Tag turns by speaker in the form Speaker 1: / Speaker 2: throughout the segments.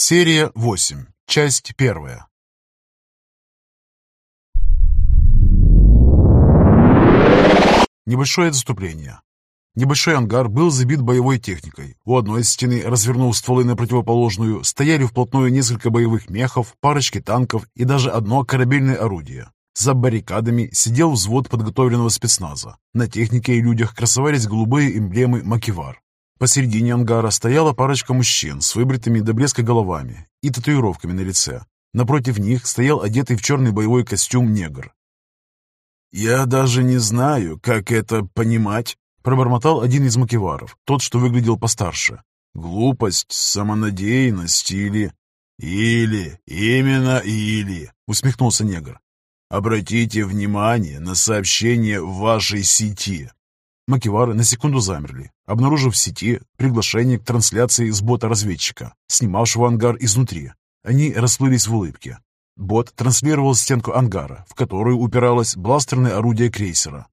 Speaker 1: Серия 8. Часть 1. Небольшое отступление. Небольшой ангар был забит боевой техникой. У одной стены, развернув стволы на противоположную, стояли вплотную несколько боевых мехов, парочки танков и даже одно корабельное орудие. За баррикадами сидел взвод подготовленного спецназа. На технике и людях красовались голубые эмблемы «Макивар». Посередине ангара стояла парочка мужчин с выбритыми до блеска головами и татуировками на лице. Напротив них стоял одетый в черный боевой костюм негр. «Я даже не знаю, как это понимать», — пробормотал один из макеваров, тот, что выглядел постарше. «Глупость, самонадеянность или...» «Или, именно или», — усмехнулся негр. «Обратите внимание на сообщение в вашей сети. Макивары на секунду замерли, обнаружив в сети приглашение к трансляции с бота-разведчика, снимавшего ангар изнутри. Они расплылись в улыбке. Бот транслировал стенку ангара, в которую упиралось бластерное орудие крейсера.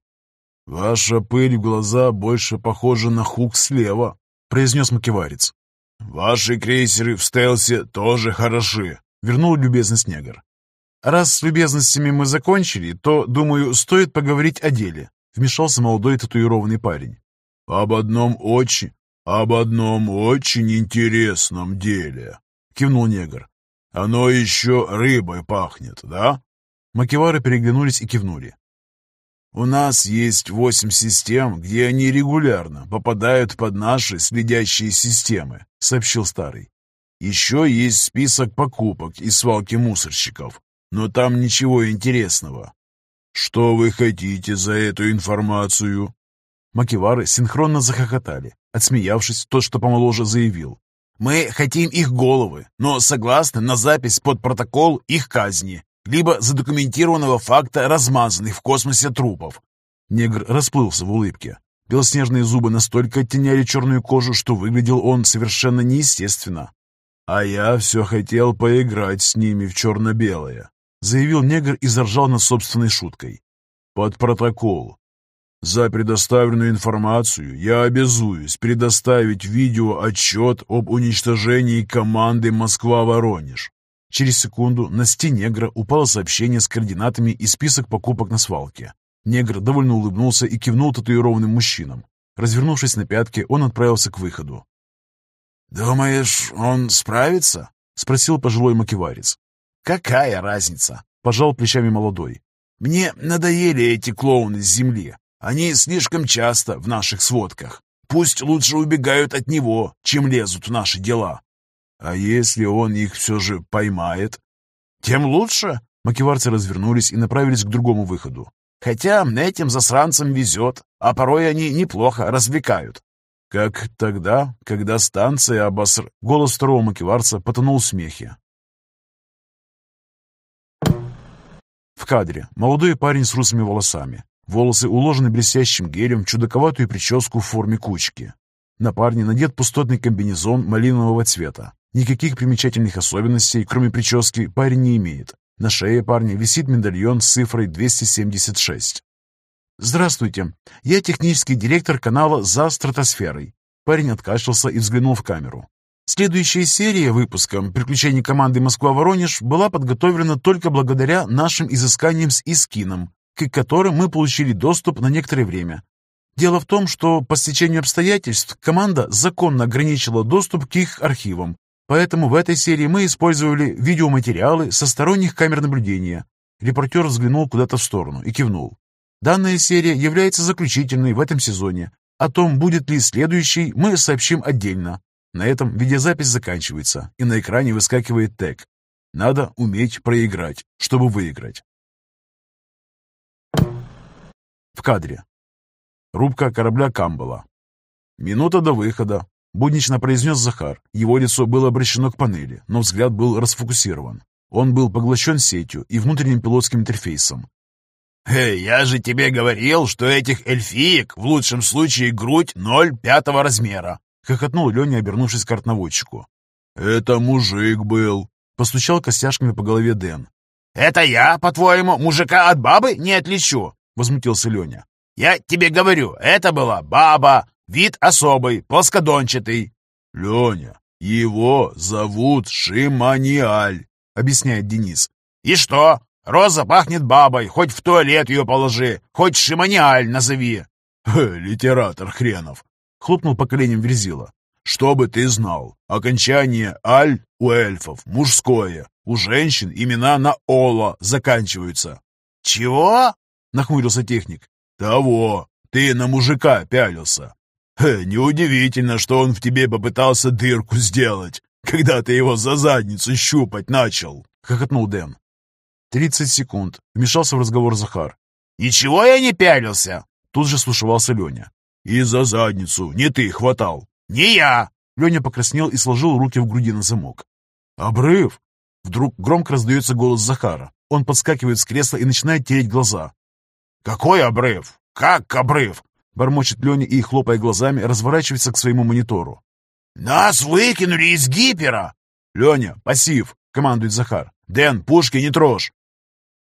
Speaker 1: «Ваша пыль в глаза больше похожа на хук слева», — произнес макеварец. «Ваши крейсеры в стелсе тоже хороши», — вернул любезность негр. «Раз с любезностями мы закончили, то, думаю, стоит поговорить о деле», Вмешался молодой татуированный парень. «Об одном очень, об одном очень интересном деле», — кивнул негр. «Оно еще рыбой пахнет, да?» Макевары переглянулись и кивнули. «У нас есть восемь систем, где они регулярно попадают под наши следящие системы», — сообщил старый. «Еще есть список покупок из свалки мусорщиков, но там ничего интересного. «Что вы хотите за эту информацию?» Макивары синхронно захохотали. Отсмеявшись, тот, что помоложе, заявил. «Мы хотим их головы, но согласны на запись под протокол их казни, либо задокументированного факта размазанных в космосе трупов». Негр расплылся в улыбке. Белоснежные зубы настолько оттеняли черную кожу, что выглядел он совершенно неестественно. «А я все хотел поиграть с ними в черно-белое заявил негр и заржал над собственной шуткой. «Под протокол. За предоставленную информацию я обязуюсь предоставить видеоотчет об уничтожении команды «Москва-Воронеж». Через секунду на стене негра упало сообщение с координатами и список покупок на свалке. Негр довольно улыбнулся и кивнул татуированным мужчинам. Развернувшись на пятки, он отправился к выходу. «Думаешь, он справится?» — спросил пожилой макеварец. «Какая разница?» – пожал плечами молодой. «Мне надоели эти клоуны с земли. Они слишком часто в наших сводках. Пусть лучше убегают от него, чем лезут в наши дела». «А если он их все же поймает?» «Тем лучше». Макеварцы развернулись и направились к другому выходу. «Хотя этим засранцам везет, а порой они неплохо развлекают». «Как тогда, когда станция обоср...» Голос второго макеварца потонул в смехе. В кадре молодой парень с русыми волосами. Волосы уложены блестящим гелем чудаковатую прическу в форме кучки. На парне надет пустотный комбинезон малинового цвета. Никаких примечательных особенностей, кроме прически, парень не имеет. На шее парня висит медальон с цифрой 276. «Здравствуйте, я технический директор канала «За стратосферой». Парень откашлялся и взглянул в камеру. Следующая серия выпуска «Приключения команды Москва-Воронеж» была подготовлена только благодаря нашим изысканиям с Искином, к которым мы получили доступ на некоторое время. Дело в том, что по стечению обстоятельств команда законно ограничила доступ к их архивам, поэтому в этой серии мы использовали видеоматериалы со сторонних камер наблюдения. Репортер взглянул куда-то в сторону и кивнул. Данная серия является заключительной в этом сезоне. О том, будет ли следующий, мы сообщим отдельно. На этом видеозапись заканчивается, и на экране выскакивает тег. Надо уметь проиграть, чтобы выиграть. В кадре. Рубка корабля Камбала. Минута до выхода. Буднично произнес Захар. Его лицо было обращено к панели, но взгляд был расфокусирован. Он был поглощен сетью и внутренним пилотским интерфейсом. «Эй, я же тебе говорил, что этих эльфиек в лучшем случае грудь ноль пятого размера!» Хохотнул Леня, обернувшись к картноводчику. «Это мужик был!» Постучал костяшками по голове Дэн. «Это я, по-твоему, мужика от бабы не отличу?» Возмутился Леня. «Я тебе говорю, это была баба, вид особый, плоскодончатый». «Леня, Его зовут Шиманиаль, объясняет Денис.
Speaker 2: И что? Роза пахнет бабой, хоть в туалет ее положи, хоть Шиманиаль назови.
Speaker 1: Литератор хренов, хлопнул по коленям Верзила. Чтобы ты знал, окончание «аль» у эльфов мужское, у женщин имена на «ола» заканчиваются.
Speaker 2: «Чего?»
Speaker 1: — нахмурился техник. «Того. Ты на мужика пялился. Хе, неудивительно, что он в тебе попытался дырку сделать, когда ты его за задницу щупать начал», — хохотнул Дэн. «Тридцать секунд», — вмешался в разговор Захар.
Speaker 2: «Ничего я не пялился!»
Speaker 1: Тут же слушался Леня. «И за задницу не ты хватал!»
Speaker 2: «Не я!»
Speaker 1: Леня покраснел и сложил руки в груди на замок. «Обрыв!» Вдруг громко раздается голос Захара. Он подскакивает с кресла и начинает тереть глаза.
Speaker 2: «Какой обрыв? Как обрыв?»
Speaker 1: Бормочет Леня и, хлопая глазами, разворачивается к своему монитору.
Speaker 2: «Нас выкинули из гипера!»
Speaker 1: «Леня, пассив!» — командует Захар. «Дэн, пушки не трожь!»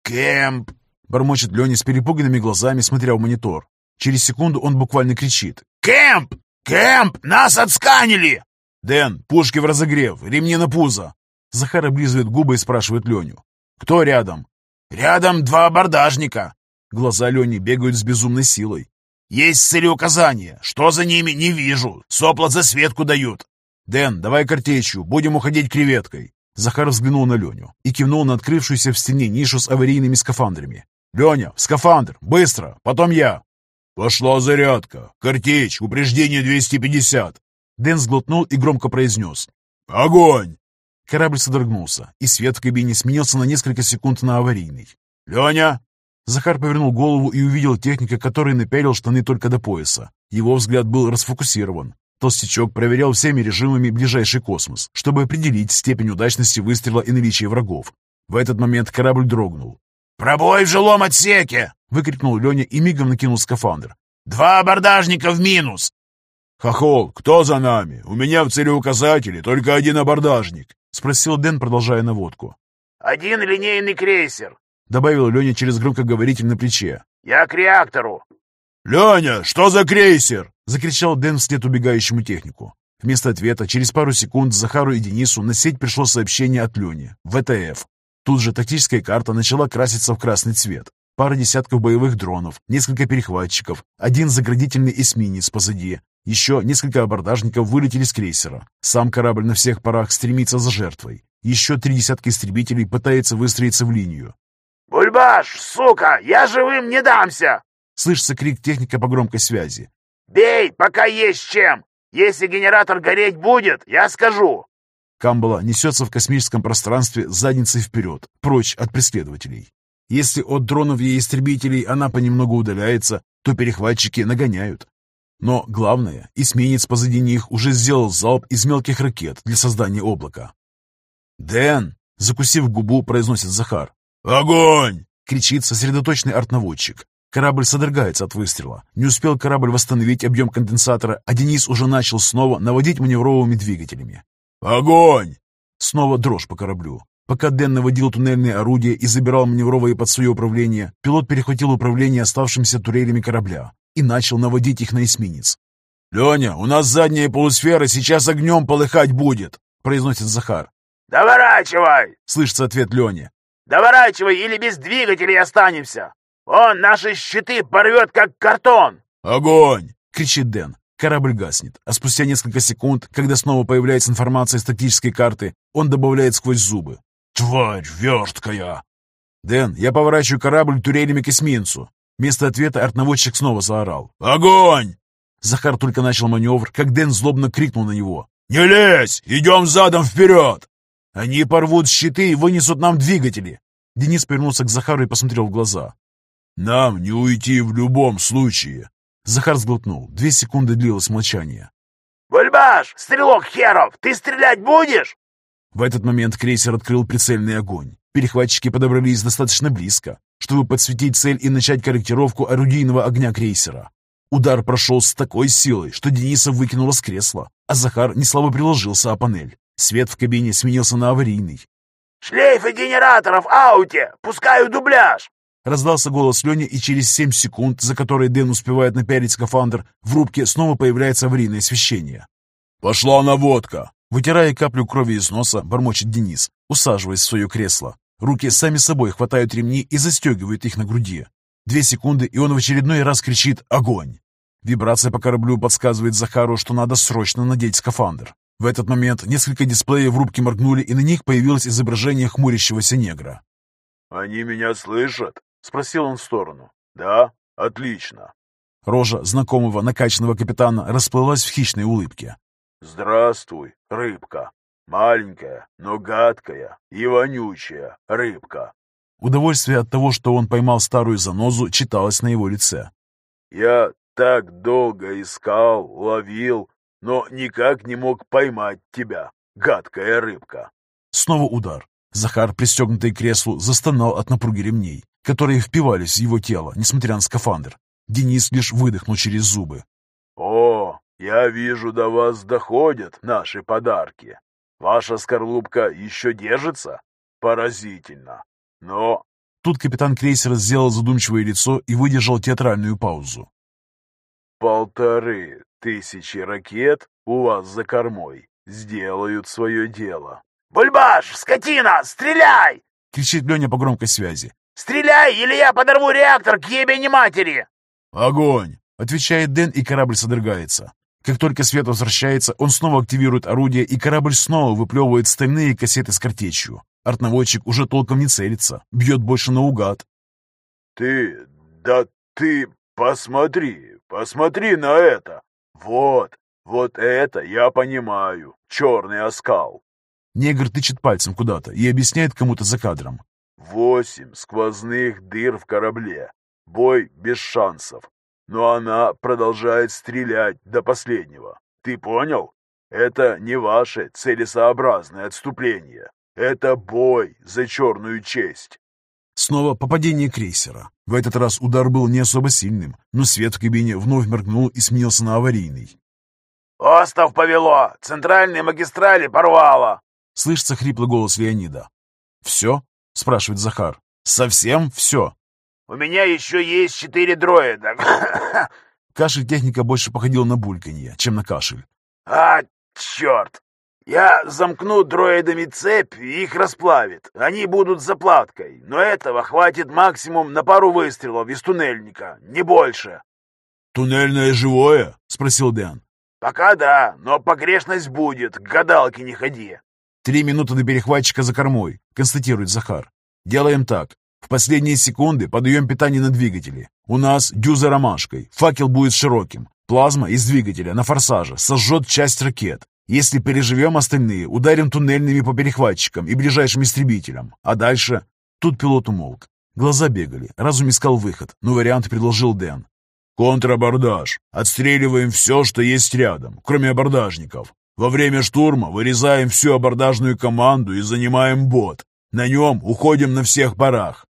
Speaker 2: «Кэмп!»
Speaker 1: — бормочет Леня с перепуганными глазами, смотря в монитор. Через секунду он буквально кричит.
Speaker 2: «Кэмп! Кэмп! Нас отсканили!»
Speaker 1: «Дэн, пушки в разогрев, ремни на пузо!» Захар облизывает губы и спрашивает Леню. «Кто рядом?»
Speaker 2: «Рядом два абордажника».
Speaker 1: Глаза Лени бегают с безумной силой.
Speaker 2: «Есть целеуказания. Что за ними, не вижу. Сопла засветку дают».
Speaker 1: «Дэн, давай картечью, будем уходить креветкой». Захар взглянул на Леню и кивнул на открывшуюся в стене нишу с аварийными скафандрами. «Леня, в скафандр! Быстро! Потом я!» «Пошла зарядка! Картечь! Упреждение 250!» Дэн сглотнул и громко произнес. «Огонь!» Корабль содрогнулся, и свет в кабине сменился на несколько секунд на аварийный. «Леня!» Захар повернул голову и увидел техника, который напялил штаны только до пояса. Его взгляд был расфокусирован. Толстячок проверял всеми режимами ближайший космос, чтобы определить степень удачности выстрела и наличие врагов. В этот момент корабль дрогнул.
Speaker 2: «Пробой в жилом отсеке!»
Speaker 1: — выкрикнул Леня и мигом накинул скафандр.
Speaker 2: «Два абордажника в минус!»
Speaker 1: «Хохол, кто за нами? У меня в целеуказателе только один абордажник!» — спросил Дэн, продолжая наводку.
Speaker 2: «Один линейный крейсер!»
Speaker 1: — добавил Леня через громкоговоритель на плече.
Speaker 2: «Я к реактору!»
Speaker 1: «Леня, что за крейсер?» — закричал Дэн вслед убегающему технику. Вместо ответа через пару секунд Захару и Денису на сеть пришло сообщение от Лени. ВТФ. Тут же тактическая карта начала краситься в красный цвет. Пара десятков боевых дронов, несколько перехватчиков, один заградительный эсминец позади. Еще несколько абордажников вылетели с крейсера. Сам корабль на всех парах стремится за жертвой. Еще три десятка истребителей пытается выстроиться в линию.
Speaker 2: «Бульбаш, сука, я живым не дамся!»
Speaker 1: Слышится крик техника по громкой связи.
Speaker 2: «Бей, пока есть чем! Если генератор гореть будет, я скажу!»
Speaker 1: Камбала несется в космическом пространстве задницей вперед, прочь от преследователей. Если от дронов и истребителей она понемногу удаляется, то перехватчики нагоняют. Но главное, эсминец позади них уже сделал залп из мелких ракет для создания облака. «Дэн!» — закусив губу, произносит Захар. «Огонь!» — кричит сосредоточенный артнаводчик. Корабль содрогается от выстрела. Не успел корабль восстановить объем конденсатора, а Денис уже начал снова наводить маневровыми двигателями. «Огонь!» Снова дрожь по кораблю. Пока Дэн наводил туннельные орудия и забирал маневровые под свое управление, пилот перехватил управление оставшимися турелями корабля и начал наводить их на эсминец. «Леня, у нас задняя полусфера сейчас огнем полыхать будет!» произносит Захар.
Speaker 2: «Доворачивай!»
Speaker 1: слышится ответ Лени.
Speaker 2: «Доворачивай, или без двигателей останемся! Он наши щиты порвет, как картон!»
Speaker 1: «Огонь!» — кричит Дэн. Корабль гаснет, а спустя несколько секунд, когда снова появляется информация из тактической карты, он добавляет сквозь зубы. «Тварь версткая!» «Дэн, я поворачиваю корабль турелями к эсминцу». Вместо ответа артнаводчик снова заорал. «Огонь!» Захар только начал маневр, как Дэн злобно крикнул на него. «Не лезь! Идем задом вперед!» «Они порвут щиты и вынесут нам двигатели!» Денис повернулся к Захару и посмотрел в глаза. «Нам не уйти в любом случае!» Захар сглотнул. Две секунды длилось молчание.
Speaker 2: «Бульбаш, стрелок херов, ты стрелять будешь?»
Speaker 1: В этот момент крейсер открыл прицельный огонь. Перехватчики подобрались достаточно близко, чтобы подсветить цель и начать корректировку орудийного огня крейсера. Удар прошел с такой силой, что Дениса выкинуло с кресла, а Захар неслабо приложился о панель. Свет в кабине сменился на аварийный.
Speaker 2: «Шлейфы генераторов в ауте! Пускаю дубляж!»
Speaker 1: Раздался голос Лени, и через семь секунд, за которые Дэн успевает напялить скафандр, в рубке снова появляется аварийное освещение. «Пошла наводка!» Вытирая каплю крови из носа, бормочет Денис, усаживаясь в свое кресло. Руки сами собой хватают ремни и застегивают их на груди. Две секунды, и он в очередной раз кричит «Огонь!». Вибрация по кораблю подсказывает Захару, что надо срочно надеть скафандр. В этот момент несколько дисплеев в рубке моргнули, и на них появилось изображение хмурящегося негра.
Speaker 2: «Они меня слышат?» — спросил он в сторону. «Да? Отлично.
Speaker 1: Рожа знакомого накачанного капитана расплылась в хищной улыбке.
Speaker 2: «Здравствуй, рыбка. Маленькая, но гадкая и вонючая рыбка».
Speaker 1: Удовольствие от того, что он поймал старую занозу, читалось на его лице.
Speaker 2: «Я так долго искал, ловил, но никак не мог поймать тебя, гадкая рыбка».
Speaker 1: Снова удар. Захар, пристегнутый к креслу, застонал от напруги ремней, которые впивались в его тело, несмотря на скафандр. Денис лишь выдохнул через зубы.
Speaker 2: «О, я вижу, до вас доходят наши подарки. Ваша скорлупка еще держится? Поразительно. Но...»
Speaker 1: Тут капитан крейсера сделал задумчивое лицо и выдержал театральную паузу.
Speaker 2: «Полторы тысячи ракет у вас за кормой сделают свое дело». «Бульбаш, скотина, стреляй!»
Speaker 1: — кричит Леня по громкой связи.
Speaker 2: «Стреляй, или я подорву реактор к ебени матери!»
Speaker 1: «Огонь!» — отвечает Дэн, и корабль содрогается. Как только свет возвращается, он снова активирует орудие, и корабль снова выплевывает стальные кассеты с картечью. Артнаводчик уже толком не целится, бьет больше наугад.
Speaker 2: «Ты... да ты... посмотри, посмотри на это! Вот, вот это я понимаю, черный оскал!»
Speaker 1: Негр тычет пальцем куда-то и объясняет кому-то за кадром.
Speaker 2: «Восемь сквозных дыр в корабле. Бой без шансов. Но она продолжает стрелять до последнего. Ты понял? Это не ваше целесообразное отступление. Это бой за черную честь.
Speaker 1: Снова попадение крейсера. В этот раз удар был не особо сильным, но свет в кабине вновь моргнул и сменился на аварийный.
Speaker 2: «Остов повело! Центральные магистрали порвало!»
Speaker 1: Слышится хриплый голос Леонида. «Все?» — спрашивает Захар. «Совсем все?»
Speaker 2: У меня еще есть четыре дроида.
Speaker 1: Кашель техника больше походил на бульканье, чем на кашель.
Speaker 2: А, черт! Я замкну дроидами цепь, и их расплавит. Они будут заплаткой, но этого хватит максимум на пару выстрелов из туннельника, не больше.
Speaker 1: «Туннельное живое?» — спросил Дэн.
Speaker 2: «Пока да, но погрешность будет, к гадалке не ходи».
Speaker 1: «Три минуты до перехватчика за кормой», — констатирует Захар. «Делаем так. В последние секунды подаем питание на двигатели. У нас дюза ромашкой, факел будет широким. Плазма из двигателя на форсаже сожжет часть ракет. Если переживем остальные, ударим туннельными по перехватчикам и ближайшим истребителям. А дальше... Тут пилот умолк. Глаза бегали, разум искал выход, но вариант предложил Дэн. «Контрабордаж. Отстреливаем все, что есть рядом, кроме абордажников. Во время штурма вырезаем всю абордажную команду и занимаем бот. На нем уходим на всех парах.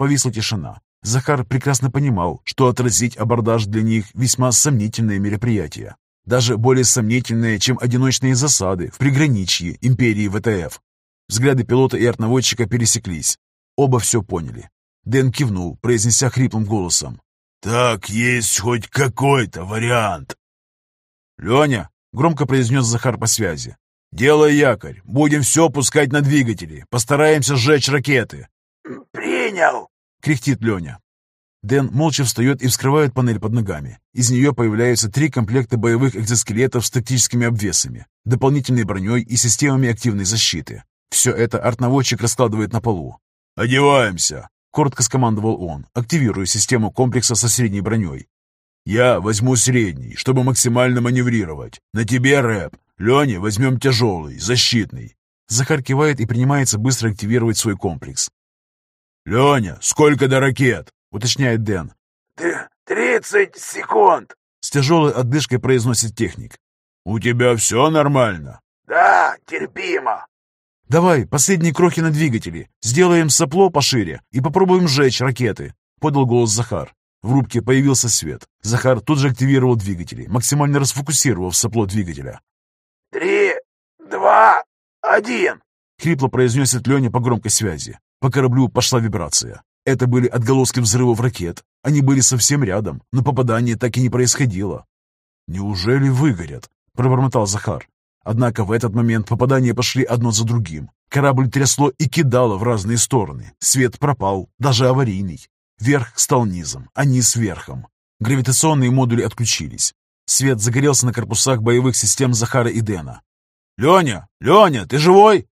Speaker 1: Повисла тишина. Захар прекрасно понимал, что отразить абордаж для них весьма сомнительное мероприятие. Даже более сомнительное, чем одиночные засады в приграничье империи ВТФ. Взгляды пилота и артнаводчика пересеклись. Оба все поняли. Дэн кивнул, произнеся хриплым голосом. «Так есть хоть какой-то вариант!» «Леня!» — громко произнес Захар по связи. «Делай якорь. Будем все пускать на двигатели. Постараемся сжечь ракеты».
Speaker 2: «Принял!»
Speaker 1: — кряхтит Леня. Дэн молча встает и вскрывает панель под ногами. Из нее появляются три комплекта боевых экзоскелетов с тактическими обвесами, дополнительной броней и системами активной защиты. Все это артнаводчик раскладывает на полу. «Одеваемся!» — коротко скомандовал он, активируя систему комплекса со средней броней. «Я возьму средний, чтобы максимально маневрировать. На тебе, рэп. Лене возьмем тяжелый, защитный». Захар кивает и принимается быстро активировать свой комплекс. «Леня, сколько до ракет?» — уточняет Дэн.
Speaker 2: «Тридцать секунд!»
Speaker 1: — с тяжелой отдышкой произносит техник. «У тебя все нормально?»
Speaker 2: «Да, терпимо».
Speaker 1: «Давай, последние крохи на двигателе. Сделаем сопло пошире и попробуем сжечь ракеты», — подал голос Захар. В рубке появился свет. Захар тут же активировал двигатели, максимально расфокусировав сопло двигателя.
Speaker 2: «Три, два, один!»
Speaker 1: — хрипло произносит Леня по громкой связи. По кораблю пошла вибрация. Это были отголоски взрывов ракет. Они были совсем рядом, но попадание так и не происходило. «Неужели выгорят?» — пробормотал Захар. Однако в этот момент попадания пошли одно за другим. Корабль трясло и кидало в разные стороны. Свет пропал, даже аварийный. Верх стал низом, а низ верхом. Гравитационные модули отключились. Свет загорелся на корпусах боевых систем Захара и Дэна. «Леня! Леня, ты живой?»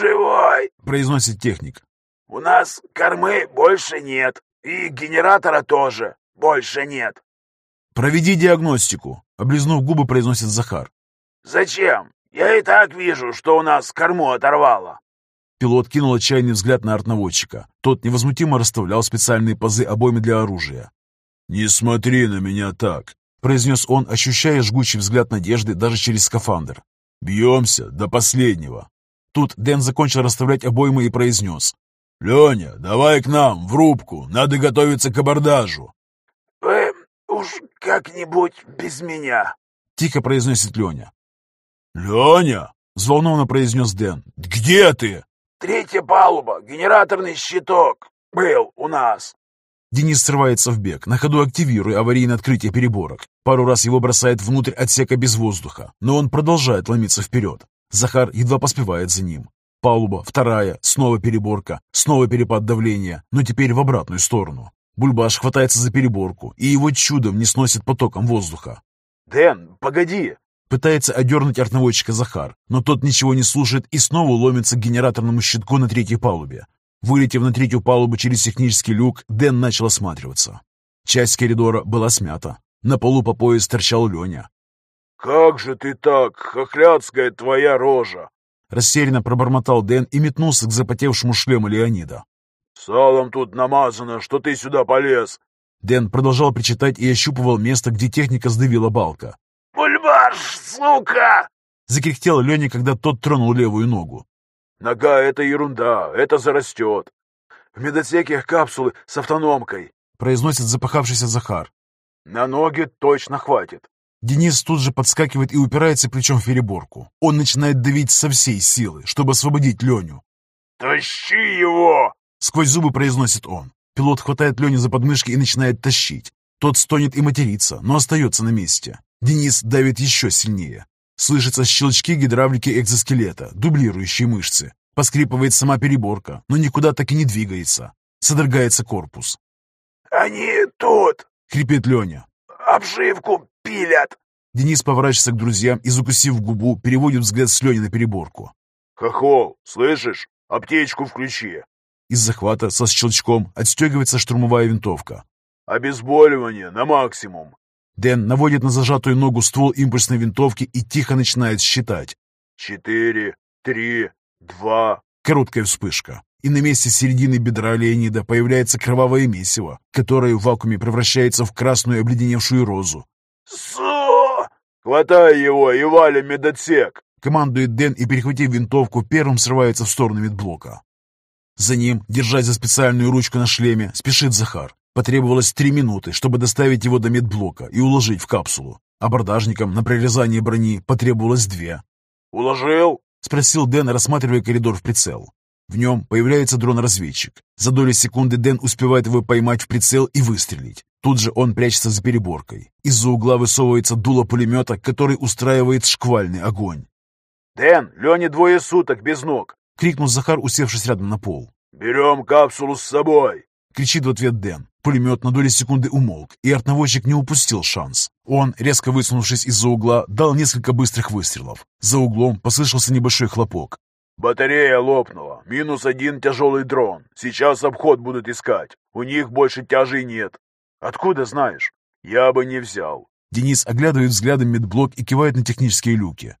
Speaker 2: «Живой!»
Speaker 1: — произносит техник.
Speaker 2: «У нас кормы больше нет, и генератора тоже больше нет».
Speaker 1: «Проведи диагностику», — облизнув губы, произносит Захар.
Speaker 2: «Зачем? Я и так вижу, что у нас корму оторвало».
Speaker 1: Пилот кинул отчаянный взгляд на артнаводчика. Тот невозмутимо расставлял специальные пазы обойми для оружия. «Не смотри на меня так», — произнес он, ощущая жгучий взгляд надежды даже через скафандр. «Бьемся до последнего». Тут Дэн закончил расставлять обоймы и произнес. «Леня, давай к нам, в рубку, надо готовиться к абордажу».
Speaker 2: «Вы уж как-нибудь без меня», —
Speaker 1: тихо произносит Леня. «Леня!» — взволнованно произнес Дэн. «Где ты?»
Speaker 2: «Третья палуба, генераторный щиток был у нас».
Speaker 1: Денис срывается в бег, на ходу активируя аварийное открытие переборок. Пару раз его бросает внутрь отсека без воздуха, но он продолжает ломиться вперед. Захар едва поспевает за ним. Палуба, вторая, снова переборка, снова перепад давления, но теперь в обратную сторону. Бульбаш хватается за переборку, и его чудом не сносит потоком воздуха.
Speaker 2: «Дэн, погоди!»
Speaker 1: Пытается одернуть артноводчика Захар, но тот ничего не слушает и снова ломится к генераторному щитку на третьей палубе. Вылетев на третью палубу через технический люк, Дэн начал осматриваться. Часть коридора была смята. На полу по пояс торчал Леня.
Speaker 2: «Как же ты так, хохлядская твоя рожа!»
Speaker 1: Растерянно пробормотал Дэн и метнулся к запотевшему шлему Леонида.
Speaker 2: «Салом тут намазано, что ты сюда полез!»
Speaker 1: Дэн продолжал причитать и ощупывал место, где техника сдавила балка.
Speaker 2: «Бульбаш, сука!»
Speaker 1: Закряхтел Леня, когда тот тронул левую ногу.
Speaker 2: «Нога — это ерунда, это зарастет. В медотсеке капсулы с автономкой», —
Speaker 1: произносит запахавшийся Захар.
Speaker 2: «На ноги точно хватит».
Speaker 1: Денис тут же подскакивает и упирается плечом в переборку. Он начинает давить со всей силы, чтобы освободить Леню.
Speaker 2: «Тащи его!»
Speaker 1: — сквозь зубы произносит он. Пилот хватает Леню за подмышки и начинает тащить. Тот стонет и матерится, но остается на месте. Денис давит еще сильнее. Слышатся щелчки гидравлики экзоскелета, дублирующие мышцы. Поскрипывает сама переборка, но никуда так и не двигается. Содрогается корпус.
Speaker 2: «Они тут!»
Speaker 1: — хрипит Леня.
Speaker 2: «Обшивку пилят!»
Speaker 1: Денис поворачивается к друзьям и, закусив губу, переводит взгляд с Лени на переборку.
Speaker 2: «Хохол, слышишь? Аптечку включи!»
Speaker 1: Из захвата со щелчком отстегивается штурмовая винтовка.
Speaker 2: «Обезболивание на максимум!»
Speaker 1: Дэн наводит на зажатую ногу ствол импульсной винтовки и тихо начинает считать.
Speaker 2: «Четыре, три, два...»
Speaker 1: Короткая вспышка. И на месте середины бедра Леонида появляется кровавое месиво, которое в вакууме превращается в красную обледеневшую розу.
Speaker 2: «Су!» «Хватай его и валим медотсек!»
Speaker 1: Командует Дэн и, перехватив винтовку, первым срывается в сторону медблока. За ним, держась за специальную ручку на шлеме, спешит Захар. Потребовалось три минуты, чтобы доставить его до медблока и уложить в капсулу. Абордажникам на прорезание брони потребовалось две.
Speaker 2: «Уложил?»
Speaker 1: — спросил Дэн, рассматривая коридор в прицел. В нем появляется дрон-разведчик. За доли секунды Дэн успевает его поймать в прицел и выстрелить. Тут же он прячется за переборкой. Из-за угла высовывается дуло пулемета, который устраивает шквальный огонь.
Speaker 2: «Дэн, Лене двое суток без ног!»
Speaker 1: — крикнул Захар, усевшись рядом на пол.
Speaker 2: «Берем капсулу с собой!»
Speaker 1: — кричит в ответ Дэн. Пулемет на доли секунды умолк, и артноводчик не упустил шанс. Он, резко высунувшись из-за угла, дал несколько быстрых выстрелов. За углом послышался небольшой хлопок.
Speaker 2: «Батарея лопнула. Минус один тяжелый дрон. Сейчас обход будут искать. У них больше тяжей нет. Откуда знаешь? Я бы не взял».
Speaker 1: Денис оглядывает взглядом медблок и кивает на технические люки.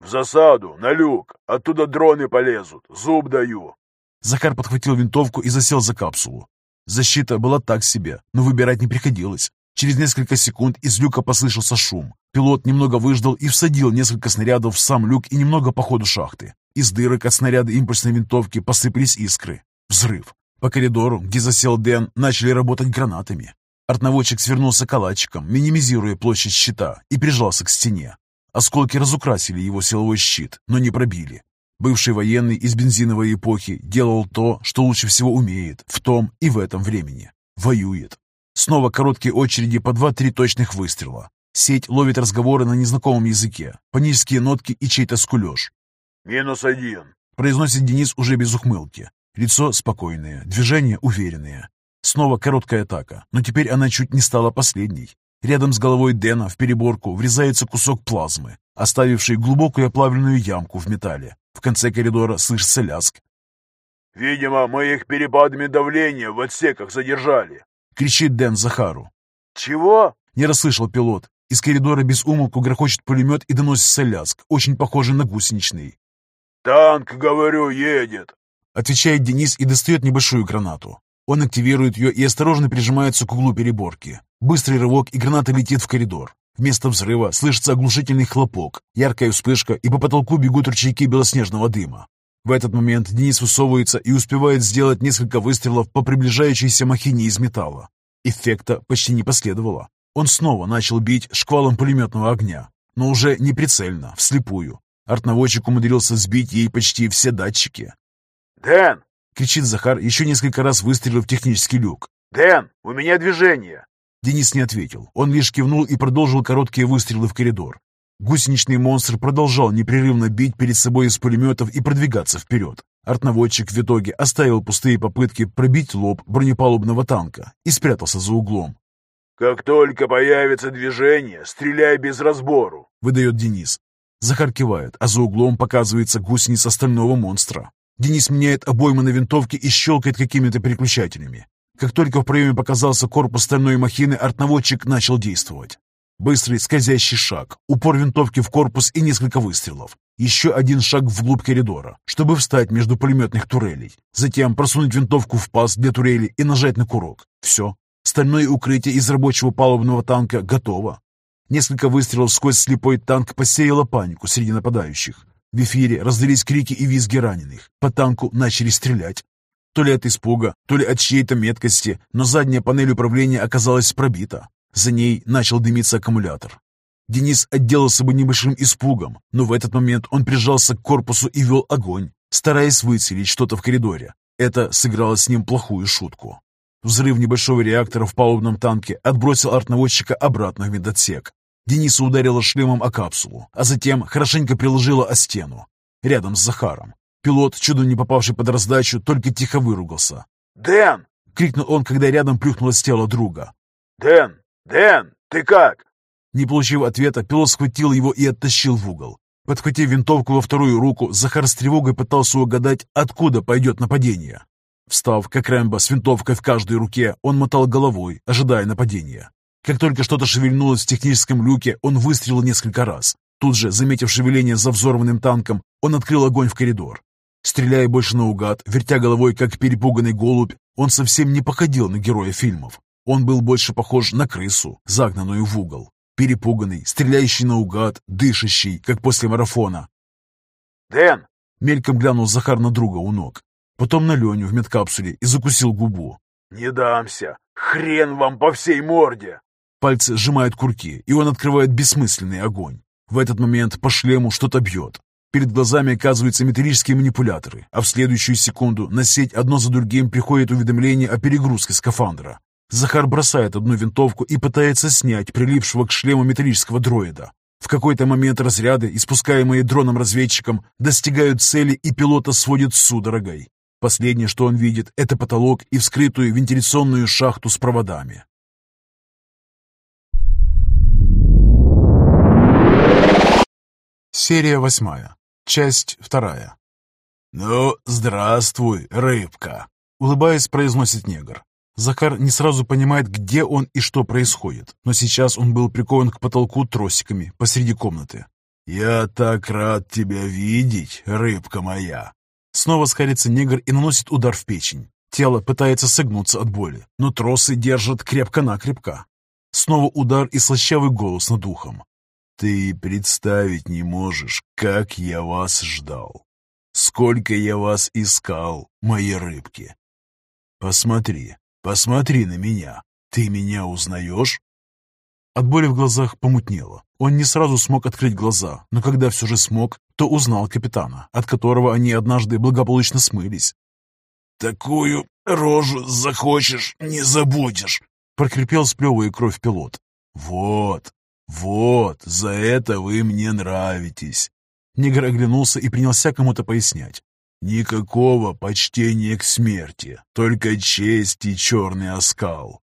Speaker 2: «В засаду, на люк. Оттуда дроны полезут. Зуб даю».
Speaker 1: Захар подхватил винтовку и засел за капсулу. Защита была так себе, но выбирать не приходилось. Через несколько секунд из люка послышался шум. Пилот немного выждал и всадил несколько снарядов в сам люк и немного по ходу шахты. Из дырок от снаряда импульсной винтовки посыпались искры. Взрыв. По коридору, где засел Дэн, начали работать гранатами. Артнаводчик свернулся калачиком, минимизируя площадь щита, и прижался к стене. Осколки разукрасили его силовой щит, но не пробили. Бывший военный из бензиновой эпохи делал то, что лучше всего умеет, в том и в этом времени. Воюет. Снова короткие очереди по два-три точных выстрела. Сеть ловит разговоры на незнакомом языке, панические нотки и чей-то скулеж.
Speaker 2: «Минус один», —
Speaker 1: произносит Денис уже без ухмылки. Лицо спокойное, движения уверенные. Снова короткая атака, но теперь она чуть не стала последней. Рядом с головой Дэна в переборку врезается кусок плазмы, оставивший глубокую оплавленную ямку в металле. В конце коридора слышится лязг.
Speaker 2: «Видимо, мы их перепадами давления в отсеках задержали», —
Speaker 1: кричит Дэн Захару.
Speaker 2: «Чего?»
Speaker 1: — не расслышал пилот. Из коридора без умолку грохочет пулемет и доносится лязг, очень похожий на гусеничный.
Speaker 2: «Танк, говорю, едет!»
Speaker 1: Отвечает Денис и достает небольшую гранату. Он активирует ее и осторожно прижимается к углу переборки. Быстрый рывок, и граната летит в коридор. Вместо взрыва слышится оглушительный хлопок, яркая вспышка, и по потолку бегут ручейки белоснежного дыма. В этот момент Денис высовывается и успевает сделать несколько выстрелов по приближающейся махине из металла. Эффекта почти не последовало. Он снова начал бить шквалом пулеметного огня, но уже не прицельно, вслепую. Артнаводчик умудрился сбить ей почти все датчики.
Speaker 2: «Дэн, —
Speaker 1: кричит Захар, еще несколько раз выстрелив в технический люк.
Speaker 2: «Дэн, у меня движение!»
Speaker 1: Денис не ответил. Он лишь кивнул и продолжил короткие выстрелы в коридор. Гусеничный монстр продолжал непрерывно бить перед собой из пулеметов и продвигаться вперед. Артнаводчик в итоге оставил пустые попытки пробить лоб бронепалубного танка и спрятался за углом.
Speaker 2: «Как только появится движение, стреляй без разбору», —
Speaker 1: выдает Денис. Захар кивает, а за углом показывается гусеница стального монстра. Денис меняет обоймы на винтовке и щелкает какими-то переключателями. Как только в проеме показался корпус стальной махины, артнаводчик начал действовать. Быстрый скользящий шаг, упор винтовки в корпус и несколько выстрелов. Еще один шаг вглубь коридора, чтобы встать между пулеметных турелей. Затем просунуть винтовку в паз для турели и нажать на курок. Все. Стальное укрытие из рабочего палубного танка готово. Несколько выстрелов сквозь слепой танк посеяло панику среди нападающих. В эфире раздались крики и визги раненых. По танку начали стрелять. То ли от испуга, то ли от чьей-то меткости, но задняя панель управления оказалась пробита. За ней начал дымиться аккумулятор. Денис отделался бы небольшим испугом, но в этот момент он прижался к корпусу и вел огонь, стараясь выцелить что-то в коридоре. Это сыграло с ним плохую шутку. Взрыв небольшого реактора в палубном танке отбросил артнаводчика обратно в медотсек. Дениса ударила шлемом о капсулу, а затем хорошенько приложила о стену, рядом с Захаром. Пилот, чудом не попавший под раздачу, только тихо выругался.
Speaker 2: «Дэн!»
Speaker 1: — крикнул он, когда рядом плюхнулось тело друга.
Speaker 2: «Дэн! Дэн! Ты как?»
Speaker 1: Не получив ответа, пилот схватил его и оттащил в угол. Подхватив винтовку во вторую руку, Захар с тревогой пытался угадать, откуда пойдет нападение. Встав, как Рэмбо, с винтовкой в каждой руке, он мотал головой, ожидая нападения. Как только что-то шевельнулось в техническом люке, он выстрелил несколько раз. Тут же, заметив шевеление за взорванным танком, он открыл огонь в коридор. Стреляя больше наугад, вертя головой, как перепуганный голубь, он совсем не походил на героя фильмов. Он был больше похож на крысу, загнанную в угол. Перепуганный, стреляющий наугад, дышащий, как после марафона.
Speaker 2: «Дэн!»
Speaker 1: — мельком глянул Захар на друга у ног. Потом на Леню в медкапсуле и закусил губу.
Speaker 2: «Не дамся! Хрен вам по всей морде!»
Speaker 1: Пальцы сжимают курки, и он открывает бессмысленный огонь. В этот момент по шлему что-то бьет. Перед глазами оказываются металлические манипуляторы, а в следующую секунду на сеть одно за другим приходит уведомление о перегрузке скафандра. Захар бросает одну винтовку и пытается снять прилипшего к шлему металлического дроида. В какой-то момент разряды, испускаемые дроном-разведчиком, достигают цели и пилота сводит судорогой. Последнее, что он видит, это потолок и вскрытую вентиляционную шахту с проводами. Серия восьмая. Часть вторая.
Speaker 2: «Ну, здравствуй, рыбка!»
Speaker 1: Улыбаясь, произносит негр. Захар не сразу понимает, где он и что происходит, но сейчас он был прикован к потолку тросиками посреди комнаты.
Speaker 2: «Я так рад тебя видеть, рыбка моя!»
Speaker 1: Снова скалится негр и наносит удар в печень. Тело пытается согнуться от боли, но тросы держат крепко-накрепко. Снова удар и слащавый голос над ухом.
Speaker 2: Ты представить не можешь, как я вас ждал. Сколько я вас искал, мои рыбки. Посмотри, посмотри на меня. Ты меня узнаешь?
Speaker 1: От боли в глазах помутнело. Он не сразу смог открыть глаза, но когда все же смог, то узнал капитана, от которого они однажды благополучно смылись.
Speaker 2: «Такую рожу захочешь, не забудешь!»
Speaker 1: прокрепел сплевывая кровь пилот.
Speaker 2: «Вот,
Speaker 1: «Вот, за это вы мне нравитесь!» Негр оглянулся и принялся кому-то пояснять. «Никакого почтения к смерти, только честь и черный оскал.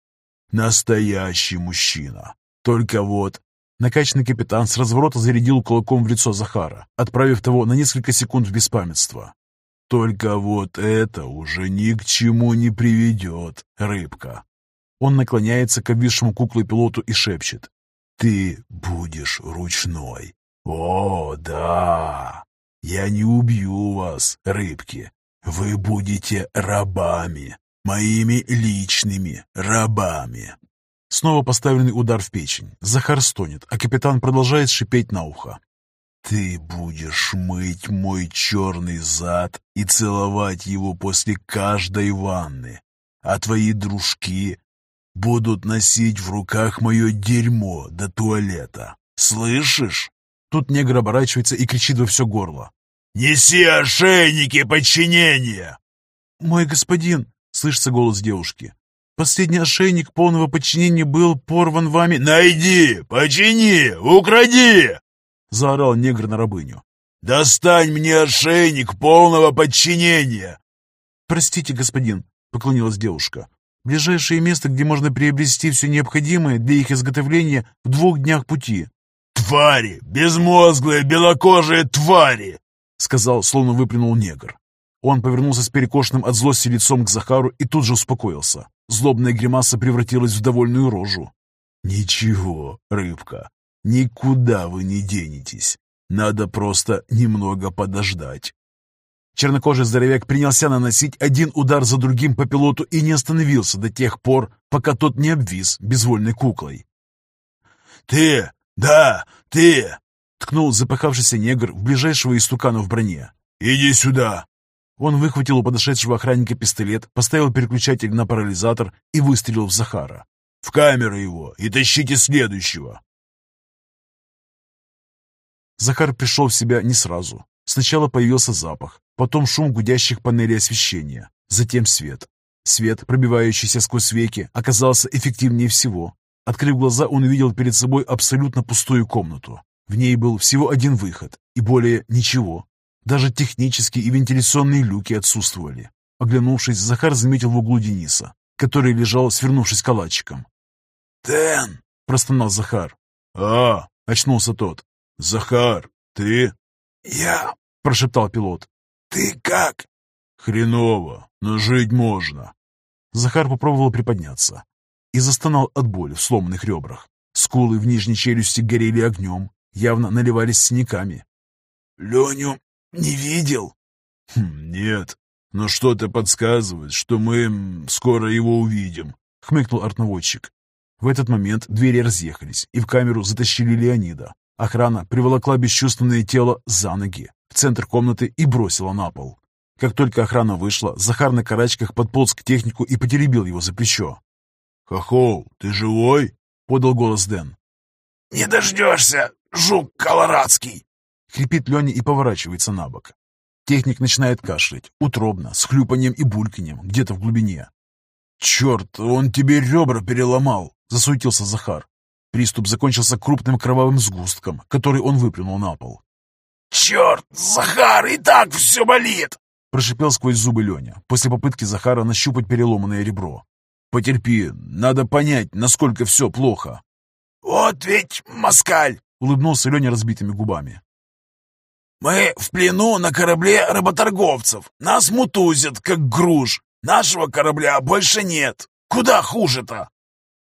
Speaker 1: Настоящий мужчина. Только вот...» Накачанный капитан с разворота зарядил кулаком в лицо Захара, отправив того на несколько секунд в беспамятство. «Только вот это уже ни к чему не приведет, рыбка!» Он наклоняется к обвисшему куклой пилоту и шепчет. «Ты будешь ручной. О, да! Я не убью вас, рыбки. Вы будете рабами, моими личными рабами». Снова поставленный удар в печень. Захар стонет, а капитан продолжает шипеть на ухо. «Ты будешь мыть мой черный зад и целовать его после каждой ванны, а твои дружки будут носить в руках мое дерьмо до туалета. Слышишь?» Тут негр оборачивается и кричит во все горло. «Неси ошейники подчинения!» «Мой господин!» — слышится голос девушки. «Последний ошейник полного подчинения был порван вами...» «Найди! Почини! Укради!» — заорал негр на рабыню. «Достань мне ошейник полного подчинения!» «Простите, господин», — поклонилась девушка. Ближайшее место, где можно приобрести все необходимое для их изготовления в двух днях пути. «Твари! Безмозглые, белокожие твари!» — сказал, словно выплюнул негр. Он повернулся с перекошенным от злости лицом к Захару и тут же успокоился. Злобная гримаса превратилась в довольную рожу. «Ничего, рыбка, никуда вы не денетесь. Надо просто немного подождать. Чернокожий здоровяк принялся наносить один удар за другим по пилоту и не остановился до тех пор, пока тот не обвис безвольной куклой. «Ты! Да, ты!» — ткнул запыхавшийся негр в ближайшего истукана в броне. «Иди сюда!» Он выхватил у подошедшего охранника пистолет, поставил переключатель на парализатор и выстрелил в Захара. «В камеру его и тащите следующего!» Захар пришел в себя не сразу. Сначала появился запах, потом шум гудящих панелей освещения, затем свет. Свет, пробивающийся сквозь веки, оказался эффективнее всего. Открыв глаза, он увидел перед собой абсолютно пустую комнату. В ней был всего один выход, и более ничего. Даже технические и вентиляционные люки отсутствовали. Оглянувшись, Захар заметил в углу Дениса, который лежал, свернувшись калачиком. «Тен!» – простонал Захар. «А!» – очнулся тот. «Захар, ты?» «Я!» — прошептал пилот. «Ты как?» «Хреново, но жить можно». Захар попробовал приподняться и застонал от боли в сломанных ребрах. Скулы в нижней челюсти горели огнем, явно наливались синяками. «Леню не видел?» хм, «Нет, но что-то подсказывает, что мы скоро его увидим», — хмыкнул артноводчик. В этот момент двери разъехались, и в камеру затащили Леонида. Охрана приволокла бесчувственное тело за ноги в центр комнаты и бросила на пол. Как только охрана вышла, Захар на карачках подполз к технику и потеребил его за плечо. «Хохол, ты живой?» — подал голос Дэн. «Не дождешься, жук колорадский!» — хрипит Леня и поворачивается на бок. Техник начинает кашлять, утробно, с хлюпанием и бульканьем, где-то в глубине. «Черт, он тебе ребра переломал!» — засуетился Захар. Приступ закончился крупным кровавым сгустком, который он выплюнул на пол. «Черт, Захар, и так все болит!» Прошипел сквозь зубы Леня, после попытки Захара нащупать переломанное ребро. «Потерпи, надо понять, насколько все плохо». «Вот ведь москаль!» — улыбнулся Леня разбитыми губами. «Мы в плену на корабле работорговцев. Нас мутузят, как груш. Нашего корабля больше нет. Куда хуже-то?»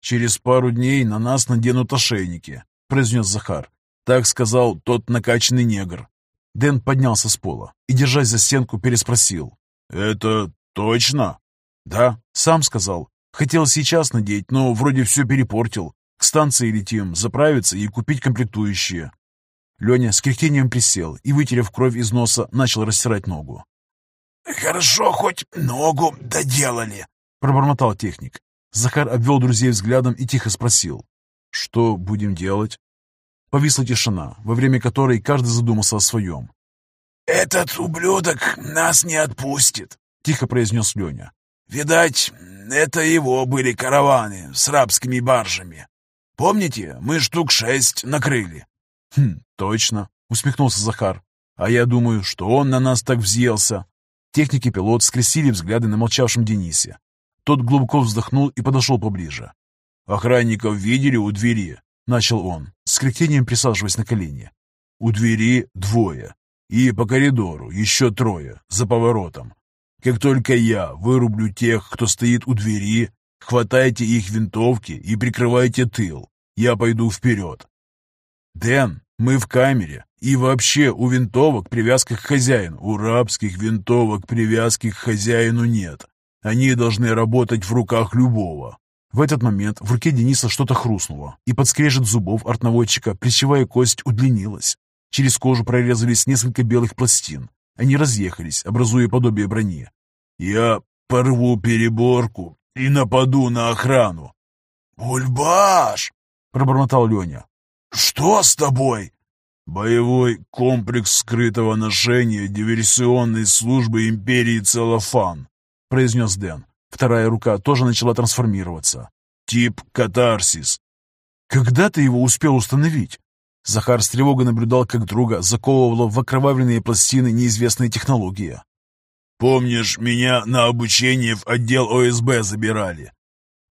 Speaker 1: «Через пару дней на нас наденут ошейники», — произнес Захар. Так сказал тот накачанный негр. Дэн поднялся с пола и, держась за стенку, переспросил. «Это точно?» «Да, сам сказал. Хотел сейчас надеть, но вроде все перепортил. К станции летим, заправиться и купить комплектующие». Леня с кряхтением присел и, вытерев кровь из носа, начал растирать ногу.
Speaker 3: «Хорошо, хоть ногу доделали», —
Speaker 1: пробормотал техник. Захар обвел друзей взглядом и тихо спросил. «Что будем делать?» Повисла тишина, во время которой каждый задумался о своем.
Speaker 3: «Этот ублюдок нас не отпустит», — тихо произнес Леня. «Видать, это его были караваны с рабскими баржами. Помните, мы штук шесть накрыли?»
Speaker 1: «Хм, точно», — усмехнулся Захар. «А я думаю, что он на нас так взъелся». Техники пилот скрестили взгляды на молчавшем Денисе. Тот глубоко вздохнул и подошел поближе.
Speaker 2: «Охранников видели у двери?»
Speaker 1: — начал он, с кряхтением присаживаясь на колени.
Speaker 2: «У двери двое, и по коридору еще трое, за поворотом. Как только я вырублю тех, кто стоит у двери, хватайте их винтовки и прикрывайте тыл. Я пойду вперед. Дэн, мы в камере, и вообще у винтовок привязка к хозяину. У рабских винтовок привязки к хозяину нет. Они должны работать в руках любого.
Speaker 1: В этот момент в руке Дениса что-то хрустнуло, и под скрежет зубов артноводчика плечевая кость удлинилась. Через кожу прорезались несколько белых пластин. Они разъехались, образуя подобие брони.
Speaker 2: «Я порву переборку и нападу на охрану».
Speaker 3: «Ульбаш!» — пробормотал Леня. «Что с тобой?»
Speaker 2: «Боевой комплекс скрытого ношения диверсионной службы империи Целлофан», — произнес Дэн.
Speaker 1: Вторая рука тоже начала трансформироваться.
Speaker 2: «Тип катарсис».
Speaker 1: «Когда ты его успел установить?» Захар с тревогой наблюдал, как друга заковывала в окровавленные пластины неизвестная технология.
Speaker 2: «Помнишь, меня на обучение в отдел ОСБ забирали?»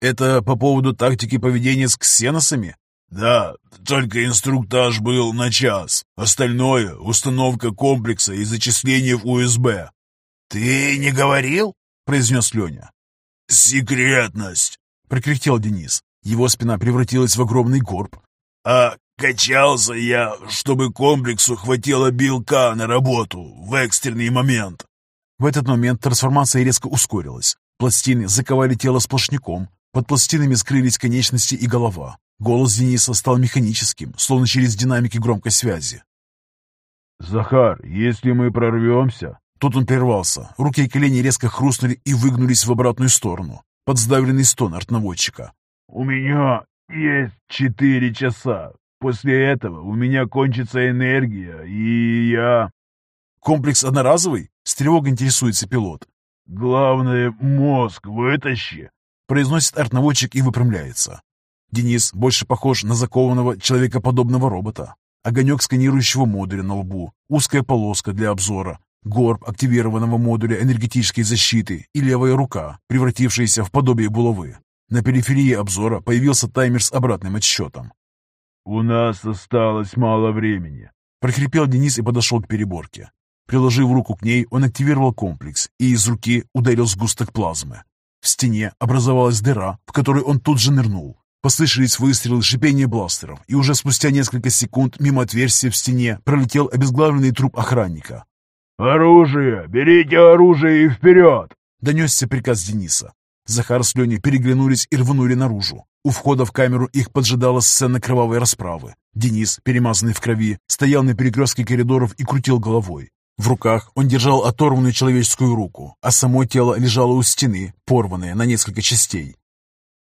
Speaker 1: «Это по поводу тактики поведения с ксеносами?»
Speaker 2: «Да, только инструктаж был на час. Остальное — установка комплекса и зачисление в УСБ».
Speaker 3: «Ты не говорил?» — произнес Леня.
Speaker 2: «Секретность!»
Speaker 1: — прокряхтел Денис. Его спина превратилась в огромный горб.
Speaker 2: «А Качался я, чтобы комплексу хватило белка на работу в экстренный момент.
Speaker 1: В этот момент трансформация резко ускорилась. Пластины заковали тело сплошняком. Под пластинами скрылись конечности и голова. Голос Дениса стал механическим, словно через динамики громкой связи.
Speaker 2: «Захар, если мы прорвемся...»
Speaker 1: Тут он прервался. Руки и колени резко хрустнули и выгнулись в обратную сторону. Под сдавленный стон артноводчика.
Speaker 2: «У меня есть четыре часа. После этого у меня кончится энергия, и я...»
Speaker 1: «Комплекс одноразовый?» — с тревогой интересуется пилот.
Speaker 2: «Главное, мозг вытащи!»
Speaker 1: — произносит артноводчик и выпрямляется. Денис больше похож на закованного человекоподобного робота. Огонек сканирующего модуля на лбу, узкая полоска для обзора, горб активированного модуля энергетической защиты и левая рука, превратившаяся в подобие булавы. На периферии обзора появился таймер с обратным отсчетом.
Speaker 2: «У нас осталось мало времени», —
Speaker 1: прохрипел Денис и подошел к переборке. Приложив руку к ней, он активировал комплекс и из руки ударил сгусток плазмы. В стене образовалась дыра, в которую он тут же нырнул. Послышались выстрелы, шипение бластеров, и уже спустя несколько секунд мимо отверстия в стене пролетел обезглавленный труп охранника.
Speaker 2: «Оружие! Берите оружие и вперед!»
Speaker 1: — донесся приказ Дениса. Захар с Леней переглянулись и рванули наружу. У входа в камеру их поджидала сцена кровавой расправы. Денис, перемазанный в крови, стоял на перекрестке коридоров и крутил головой. В руках он держал оторванную человеческую руку, а само тело лежало у стены, порванное на несколько частей.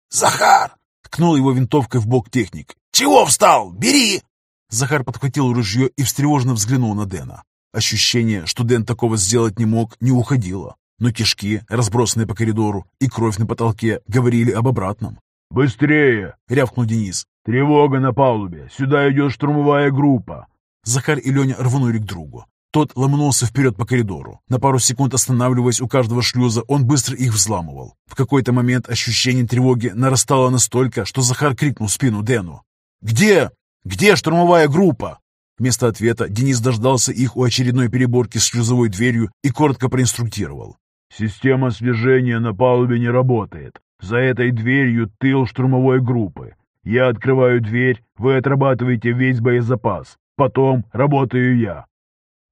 Speaker 3: «Захар!»
Speaker 1: — ткнул его винтовкой в бок техник.
Speaker 3: «Чего встал? Бери!»
Speaker 1: Захар подхватил ружье и встревоженно взглянул на Дэна. Ощущение, что Дэн такого сделать не мог, не уходило. Но кишки, разбросанные по коридору, и кровь на потолке говорили об обратном.
Speaker 2: «Быстрее!» — рявкнул Денис. «Тревога на палубе! Сюда идет штурмовая группа!»
Speaker 1: Захар и Леня рванули к другу. Тот ломанулся вперед по коридору. На пару секунд останавливаясь у каждого шлюза, он быстро их взламывал. В какой-то момент ощущение тревоги нарастало настолько, что Захар крикнул в спину Дэну. «Где? Где штурмовая группа?» Вместо ответа Денис дождался их у очередной переборки с шлюзовой дверью и коротко проинструктировал.
Speaker 2: Система слежения на палубе не работает. За этой дверью тыл штурмовой группы. Я открываю дверь, вы отрабатываете весь боезапас. Потом работаю я.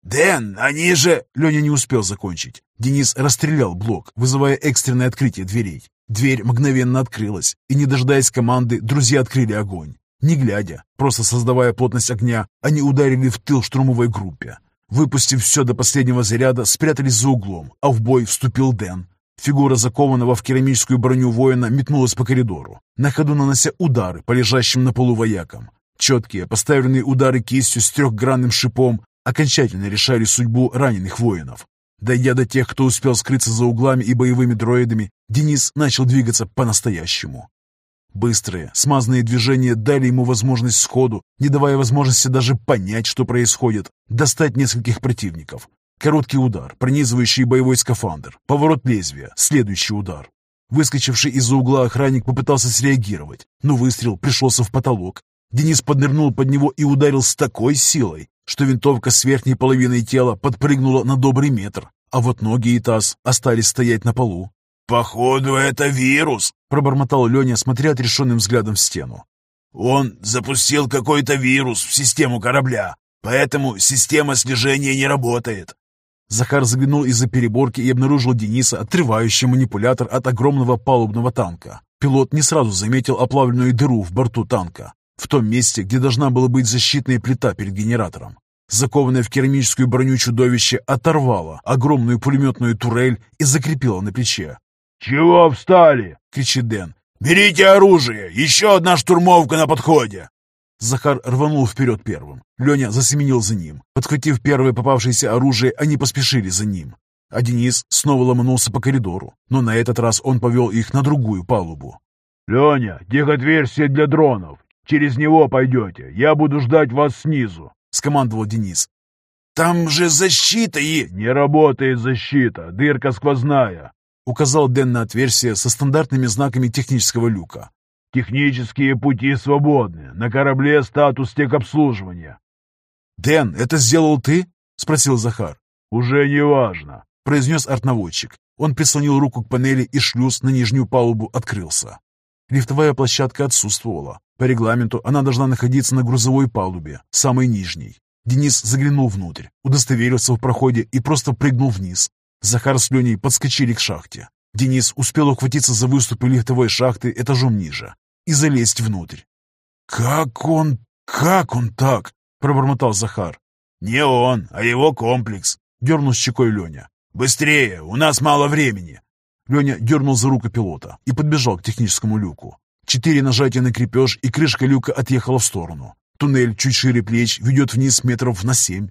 Speaker 3: «Дэн, они же...»
Speaker 1: Леня не успел закончить. Денис расстрелял блок, вызывая экстренное открытие дверей. Дверь мгновенно открылась, и, не дожидаясь команды, друзья открыли огонь. Не глядя, просто создавая плотность огня, они ударили в тыл штурмовой группе. Выпустив все до последнего заряда, спрятались за углом, а в бой вступил Дэн. Фигура закованного в керамическую броню воина метнулась по коридору, на ходу нанося удары по лежащим на полу воякам. Четкие, поставленные удары кистью с трехгранным шипом окончательно решали судьбу раненых воинов. Дойдя до тех, кто успел скрыться за углами и боевыми дроидами, Денис начал двигаться по-настоящему. Быстрые, смазанные движения дали ему возможность сходу, не давая возможности даже понять, что происходит, достать нескольких противников. Короткий удар, пронизывающий боевой скафандр, поворот лезвия, следующий удар. Выскочивший из-за угла охранник попытался среагировать, но выстрел пришелся в потолок. Денис поднырнул под него и ударил с такой силой, что винтовка с верхней половиной тела подпрыгнула на добрый метр, а вот ноги и таз остались стоять на полу.
Speaker 3: «Походу, это вирус», —
Speaker 1: пробормотал Леня, смотря отрешенным взглядом в стену.
Speaker 3: «Он запустил какой-то вирус в систему корабля, поэтому система слежения не работает».
Speaker 1: Захар заглянул из-за переборки и обнаружил Дениса, отрывающий манипулятор от огромного палубного танка. Пилот не сразу заметил оплавленную дыру в борту танка, в том месте, где должна была быть защитная плита перед генератором. Закованное в керамическую броню чудовище оторвало огромную пулеметную турель и закрепило на плече.
Speaker 2: «Чего встали?»
Speaker 1: — кричит Дэн.
Speaker 3: «Берите оружие! Еще одна штурмовка на подходе!»
Speaker 1: Захар рванул вперед первым. Леня засеменил за ним. Подхватив первое попавшееся оружие, они поспешили за ним. А Денис снова ломанулся по коридору, но на этот раз он повел их на другую палубу.
Speaker 2: «Леня, техотверстие для дронов. Через него пойдете. Я буду ждать вас снизу», — скомандовал Денис.
Speaker 3: «Там же защита и...»
Speaker 2: «Не работает защита. Дырка сквозная
Speaker 1: указал Дэн на отверстие со стандартными знаками технического люка.
Speaker 2: «Технические пути свободны. На корабле статус техобслуживания».
Speaker 1: «Дэн, это сделал ты?» — спросил Захар.
Speaker 2: «Уже не важно», —
Speaker 1: произнес артноводчик. Он прислонил руку к панели, и шлюз на нижнюю палубу открылся. Лифтовая площадка отсутствовала. По регламенту она должна находиться на грузовой палубе, самой нижней. Денис заглянул внутрь, удостоверился в проходе и просто прыгнул вниз, Захар с Леней подскочили к шахте. Денис успел ухватиться за выступы лифтовой шахты этажом ниже и залезть внутрь. «Как он... как он так?» — пробормотал Захар.
Speaker 3: «Не он, а его комплекс», —
Speaker 1: дернул щекой Леня.
Speaker 3: «Быстрее, у нас мало времени».
Speaker 1: Леня дернул за руку пилота и подбежал к техническому люку. Четыре нажатия на крепеж, и крышка люка отъехала в сторону. Туннель чуть шире плеч ведет вниз метров на семь.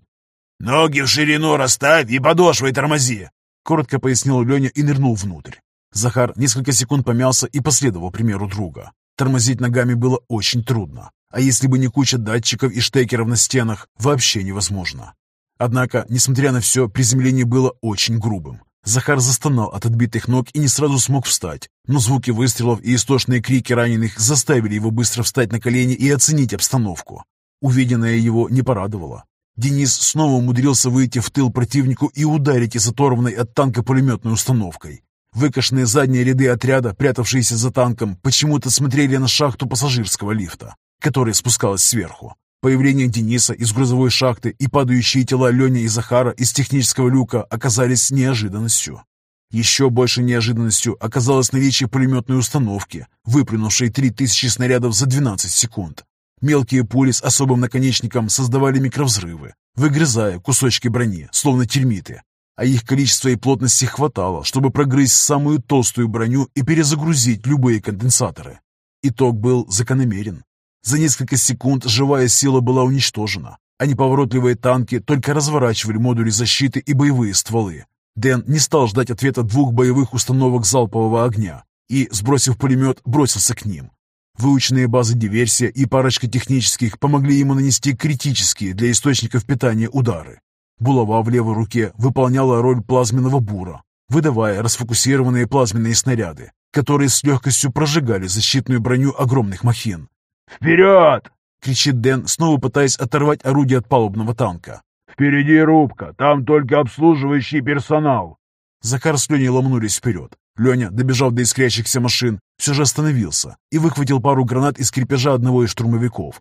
Speaker 3: «Ноги в ширину расставь и подошвой тормози!»
Speaker 1: Коротко пояснил Леня и нырнул внутрь. Захар несколько секунд помялся и последовал примеру друга. Тормозить ногами было очень трудно. А если бы не куча датчиков и штекеров на стенах, вообще невозможно. Однако, несмотря на все, приземление было очень грубым. Захар застонал от отбитых ног и не сразу смог встать, но звуки выстрелов и истошные крики раненых заставили его быстро встать на колени и оценить обстановку. Увиденное его не порадовало. Денис снова умудрился выйти в тыл противнику и ударить из оторванной от танка пулеметной установкой. Выкошенные задние ряды отряда, прятавшиеся за танком, почему-то смотрели на шахту пассажирского лифта, которая спускалась сверху. Появление Дениса из грузовой шахты и падающие тела Лени и Захара из технического люка оказались неожиданностью. Еще большей неожиданностью оказалось наличие пулеметной установки, выплюнувшей 3000 снарядов за 12 секунд. Мелкие пули с особым наконечником создавали микровзрывы, выгрызая кусочки брони, словно термиты. А их количества и плотности хватало, чтобы прогрызть самую толстую броню и перезагрузить любые конденсаторы. Итог был закономерен. За несколько секунд живая сила была уничтожена, а неповоротливые танки только разворачивали модули защиты и боевые стволы. Дэн не стал ждать ответа двух боевых установок залпового огня и, сбросив пулемет, бросился к ним. Выученные базы диверсия и парочка технических помогли ему нанести критические для источников питания удары. Булава в левой руке выполняла роль плазменного бура, выдавая расфокусированные плазменные снаряды, которые с легкостью прожигали защитную броню огромных махин.
Speaker 2: «Вперед!»
Speaker 1: — кричит Дэн, снова пытаясь оторвать орудие от палубного танка.
Speaker 2: «Впереди рубка, там только обслуживающий персонал».
Speaker 1: Закар с Леней ломнулись вперед. Леня, добежав до искрящихся машин, все же остановился и выхватил пару гранат из крепежа одного из штурмовиков.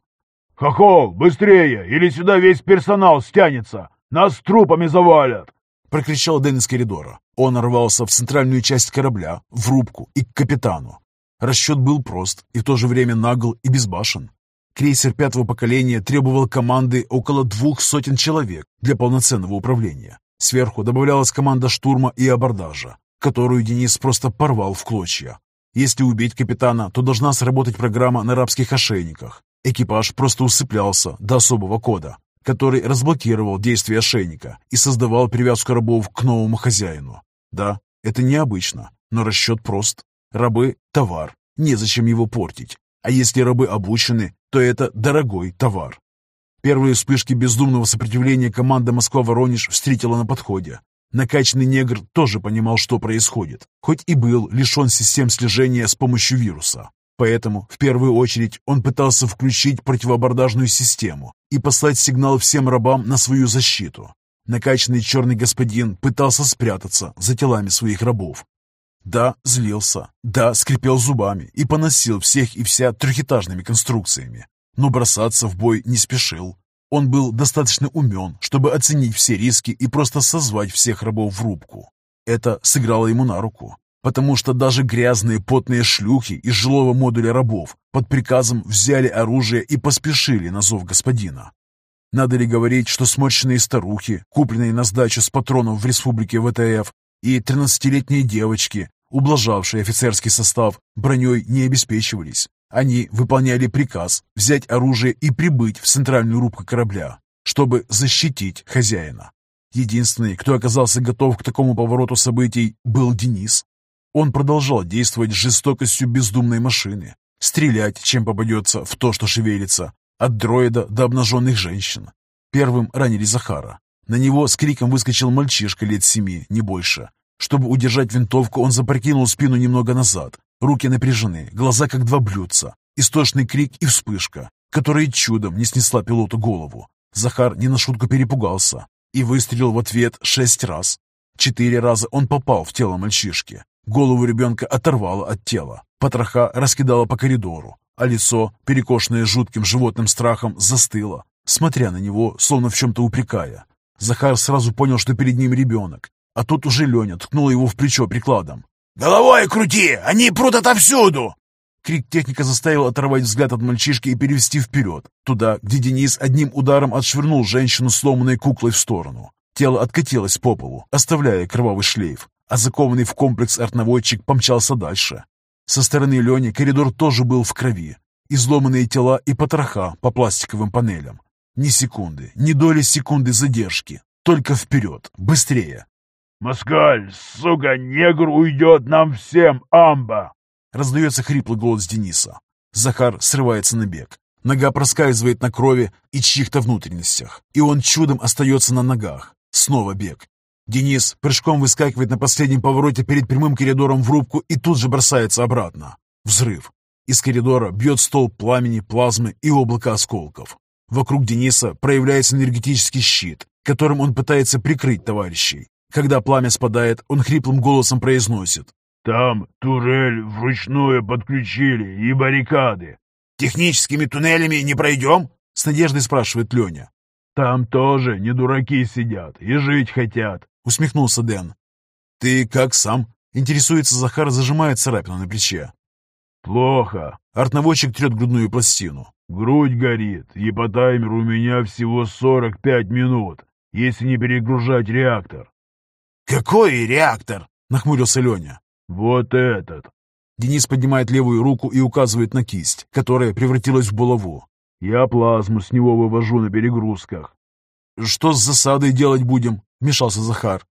Speaker 2: «Хохол, быстрее, или сюда весь персонал стянется! Нас трупами завалят!»
Speaker 1: Прокричал Дэн из коридора. Он рвался в центральную часть корабля, в рубку и к капитану. Расчет был прост и в то же время нагл и безбашен. Крейсер пятого поколения требовал команды около двух сотен человек для полноценного управления. Сверху добавлялась команда штурма и абордажа, которую Денис просто порвал в клочья. Если убить капитана, то должна сработать программа на рабских ошейниках. Экипаж просто усыплялся до особого кода, который разблокировал действие ошейника и создавал привязку рабов к новому хозяину. Да, это необычно, но расчет прост. Рабы – товар. незачем его портить. А если рабы обучены, то это дорогой товар. Первые вспышки бездумного сопротивления команда Москва-Воронеж встретила на подходе. Накачанный негр тоже понимал, что происходит, хоть и был лишен систем слежения с помощью вируса. Поэтому, в первую очередь, он пытался включить противоабордажную систему и послать сигнал всем рабам на свою защиту. Накачанный черный господин пытался спрятаться за телами своих рабов. Да, злился, да, скрипел зубами и поносил всех и вся трехэтажными конструкциями но бросаться в бой не спешил. Он был достаточно умен, чтобы оценить все риски и просто созвать всех рабов в рубку. Это сыграло ему на руку, потому что даже грязные потные шлюхи из жилого модуля рабов под приказом взяли оружие и поспешили на зов господина. Надо ли говорить, что сморщенные старухи, купленные на сдачу с патронов в республике ВТФ, и 13-летние девочки, ублажавшие офицерский состав, броней не обеспечивались. Они выполняли приказ взять оружие и прибыть в центральную рубку корабля, чтобы защитить хозяина. Единственный, кто оказался готов к такому повороту событий, был Денис. Он продолжал действовать с жестокостью бездумной машины, стрелять, чем попадется, в то, что шевелится, от дроида до обнаженных женщин. Первым ранили Захара. На него с криком выскочил мальчишка лет семи, не больше. Чтобы удержать винтовку, он запрокинул спину немного назад, Руки напряжены, глаза как два блюдца. Истошный крик и вспышка, которая чудом не снесла пилоту голову. Захар не на шутку перепугался и выстрелил в ответ шесть раз. Четыре раза он попал в тело мальчишки. Голову ребенка оторвало от тела. Потроха раскидало по коридору, а лицо, перекошенное жутким животным страхом, застыло, смотря на него, словно в чем-то упрекая. Захар сразу понял, что перед ним ребенок, а тут уже Леня ткнул его в плечо прикладом.
Speaker 3: «Головой крути! Они прут отовсюду!»
Speaker 1: Крик техника заставил оторвать взгляд от мальчишки и перевести вперед, туда, где Денис одним ударом отшвырнул женщину сломанной куклой в сторону. Тело откатилось по полу, оставляя кровавый шлейф, а закованный в комплекс артноводчик помчался дальше. Со стороны Лени коридор тоже был в крови. Изломанные тела и потроха по пластиковым панелям. Ни секунды, ни доли секунды задержки. Только вперед, быстрее,
Speaker 2: «Москаль, сука, негр уйдет нам всем, амба!»
Speaker 1: Раздается хриплый голос Дениса. Захар срывается на бег. Нога проскальзывает на крови и чьих-то внутренностях, и он чудом остается на ногах. Снова бег. Денис прыжком выскакивает на последнем повороте перед прямым коридором в рубку и тут же бросается обратно. Взрыв. Из коридора бьет стол пламени, плазмы и облака осколков. Вокруг Дениса проявляется энергетический щит, которым он пытается прикрыть товарищей. Когда пламя спадает, он хриплым голосом произносит.
Speaker 2: «Там турель вручную подключили и баррикады».
Speaker 3: «Техническими туннелями не пройдем?»
Speaker 1: — с надеждой спрашивает Леня.
Speaker 2: «Там тоже не дураки сидят и жить хотят», —
Speaker 1: усмехнулся Дэн. «Ты как сам?» — интересуется Захар, зажимая царапину на плече.
Speaker 2: «Плохо».
Speaker 1: Артноводчик трет грудную пластину.
Speaker 2: «Грудь горит, и по таймеру у меня всего 45 минут, если не перегружать реактор.
Speaker 3: «Какой реактор?» — нахмурился Леня.
Speaker 2: «Вот этот».
Speaker 1: Денис поднимает левую руку и указывает на кисть, которая превратилась в булаву.
Speaker 2: «Я плазму с него вывожу на перегрузках».
Speaker 1: «Что с засадой делать будем?» — вмешался Захар.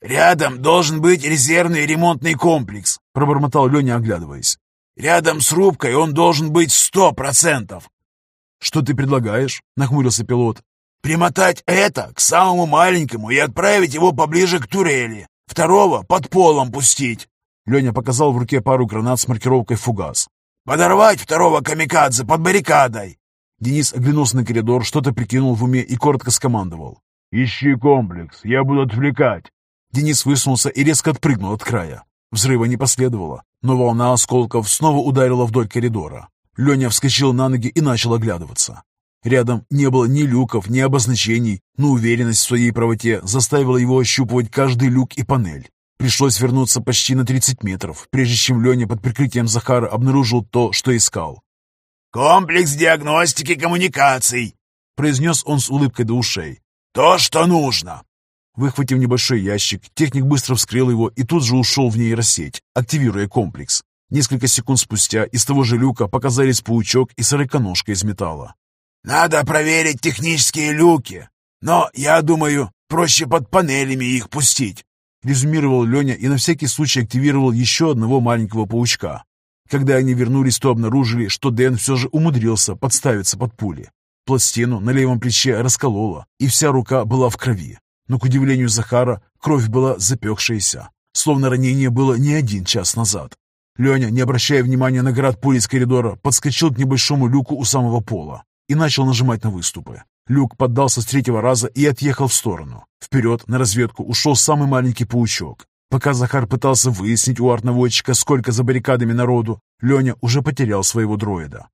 Speaker 3: «Рядом должен быть резервный ремонтный комплекс», — пробормотал Леня, оглядываясь. «Рядом с рубкой он должен быть сто процентов».
Speaker 1: «Что ты предлагаешь?» — нахмурился пилот.
Speaker 3: Примотать это к самому маленькому и отправить его поближе к турели. Второго под полом пустить.
Speaker 1: Леня показал в руке пару гранат с маркировкой «Фугас».
Speaker 3: «Подорвать второго камикадзе под баррикадой!»
Speaker 1: Денис оглянулся на коридор, что-то прикинул в уме и коротко скомандовал.
Speaker 2: «Ищи комплекс, я буду отвлекать!»
Speaker 1: Денис высунулся и резко отпрыгнул от края. Взрыва не последовало, но волна осколков снова ударила вдоль коридора. Леня вскочил на ноги и начал оглядываться. Рядом не было ни люков, ни обозначений, но уверенность в своей правоте заставила его ощупывать каждый люк и панель. Пришлось вернуться почти на 30 метров, прежде чем Леня под прикрытием Захара обнаружил то, что искал.
Speaker 3: «Комплекс диагностики коммуникаций», — произнес он с улыбкой до ушей. «То, что нужно».
Speaker 1: Выхватив небольшой ящик, техник быстро вскрыл его и тут же ушел в нейросеть, активируя комплекс. Несколько секунд спустя из того же люка показались паучок и сороконожка из металла.
Speaker 3: Надо проверить технические люки, но, я думаю, проще под панелями их пустить», — резюмировал Леня и на всякий случай активировал еще одного маленького паучка.
Speaker 1: Когда они вернулись, то обнаружили, что Дэн все же умудрился подставиться под пули. Пластину на левом плече расколола, и вся рука была в крови. Но, к удивлению Захара, кровь была запекшаяся, словно ранение было не один час назад. Леня, не обращая внимания на град пули из коридора, подскочил к небольшому люку у самого пола и начал нажимать на выступы. Люк поддался с третьего раза и отъехал в сторону. Вперед на разведку ушел самый маленький паучок. Пока Захар пытался выяснить у артнаводчика, сколько за баррикадами народу, Леня уже потерял своего дроида.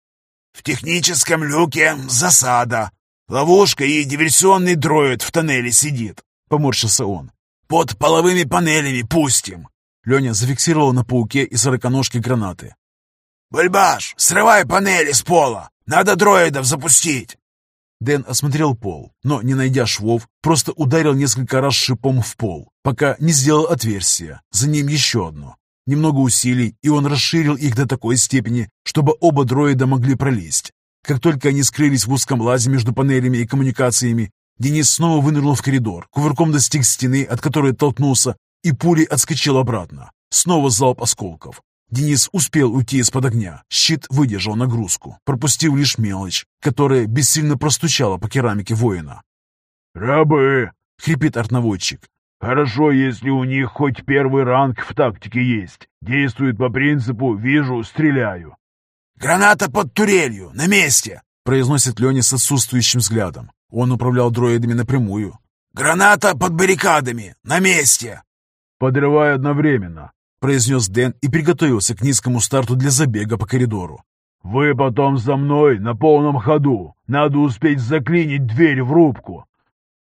Speaker 3: «В техническом люке засада. Ловушка и диверсионный дроид в тоннеле сидит», — поморщился он. «Под половыми панелями пустим».
Speaker 1: Леня зафиксировал на пауке и сороконожке гранаты.
Speaker 3: «Бульбаш, срывай панели с пола! Надо дроидов запустить!»
Speaker 1: Дэн осмотрел пол, но, не найдя швов, просто ударил несколько раз шипом в пол, пока не сделал отверстие, за ним еще одно. Немного усилий, и он расширил их до такой степени, чтобы оба дроида могли пролезть. Как только они скрылись в узком лазе между панелями и коммуникациями, Денис снова вынырнул в коридор, кувырком достиг стены, от которой толкнулся, и пулей отскочил обратно. Снова залп осколков. Денис успел уйти из-под огня. Щит выдержал нагрузку, пропустив лишь мелочь, которая бессильно простучала по керамике воина.
Speaker 2: «Рабы!»
Speaker 1: — хрипит артнаводчик.
Speaker 2: «Хорошо, если у них хоть первый ранг в тактике есть. Действует по принципу «вижу, стреляю».
Speaker 3: «Граната под турелью, на месте!»
Speaker 1: — произносит Леня с отсутствующим взглядом. Он управлял дроидами напрямую.
Speaker 3: «Граната под баррикадами, на месте!»
Speaker 2: «Подрывай одновременно», —
Speaker 1: произнес Дэн и приготовился к низкому старту для забега по коридору.
Speaker 2: «Вы потом за мной на полном ходу. Надо успеть заклинить дверь в рубку».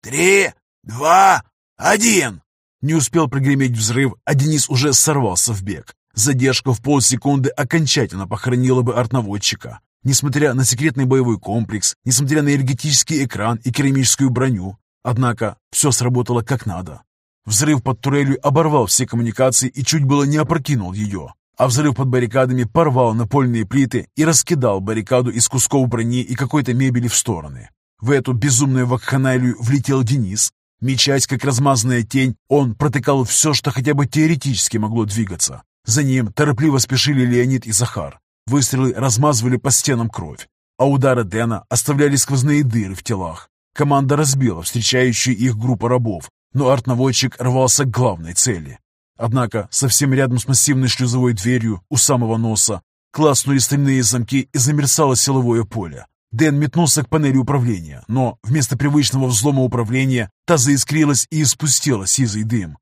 Speaker 3: «Три, два, один!»
Speaker 1: Не успел прогреметь взрыв, а Денис уже сорвался в бег. Задержка в полсекунды окончательно похоронила бы артнаводчика. Несмотря на секретный боевой комплекс, несмотря на энергетический экран и керамическую броню, однако все сработало как надо. Взрыв под турелью оборвал все коммуникации и чуть было не опрокинул ее. А взрыв под баррикадами порвал напольные плиты и раскидал баррикаду из кусков брони и какой-то мебели в стороны. В эту безумную вакханалию влетел Денис. Мечась, как размазанная тень, он протыкал все, что хотя бы теоретически могло двигаться. За ним торопливо спешили Леонид и Захар. Выстрелы размазывали по стенам кровь, а удары Дэна оставляли сквозные дыры в телах. Команда разбила встречающую их группу рабов, но артнаводчик рвался к главной цели. Однако совсем рядом с массивной шлюзовой дверью у самого носа класснули стальные замки и замерцало силовое поле. Дэн метнулся к панели управления, но вместо привычного взлома управления та заискрилась и испустила сизый дым.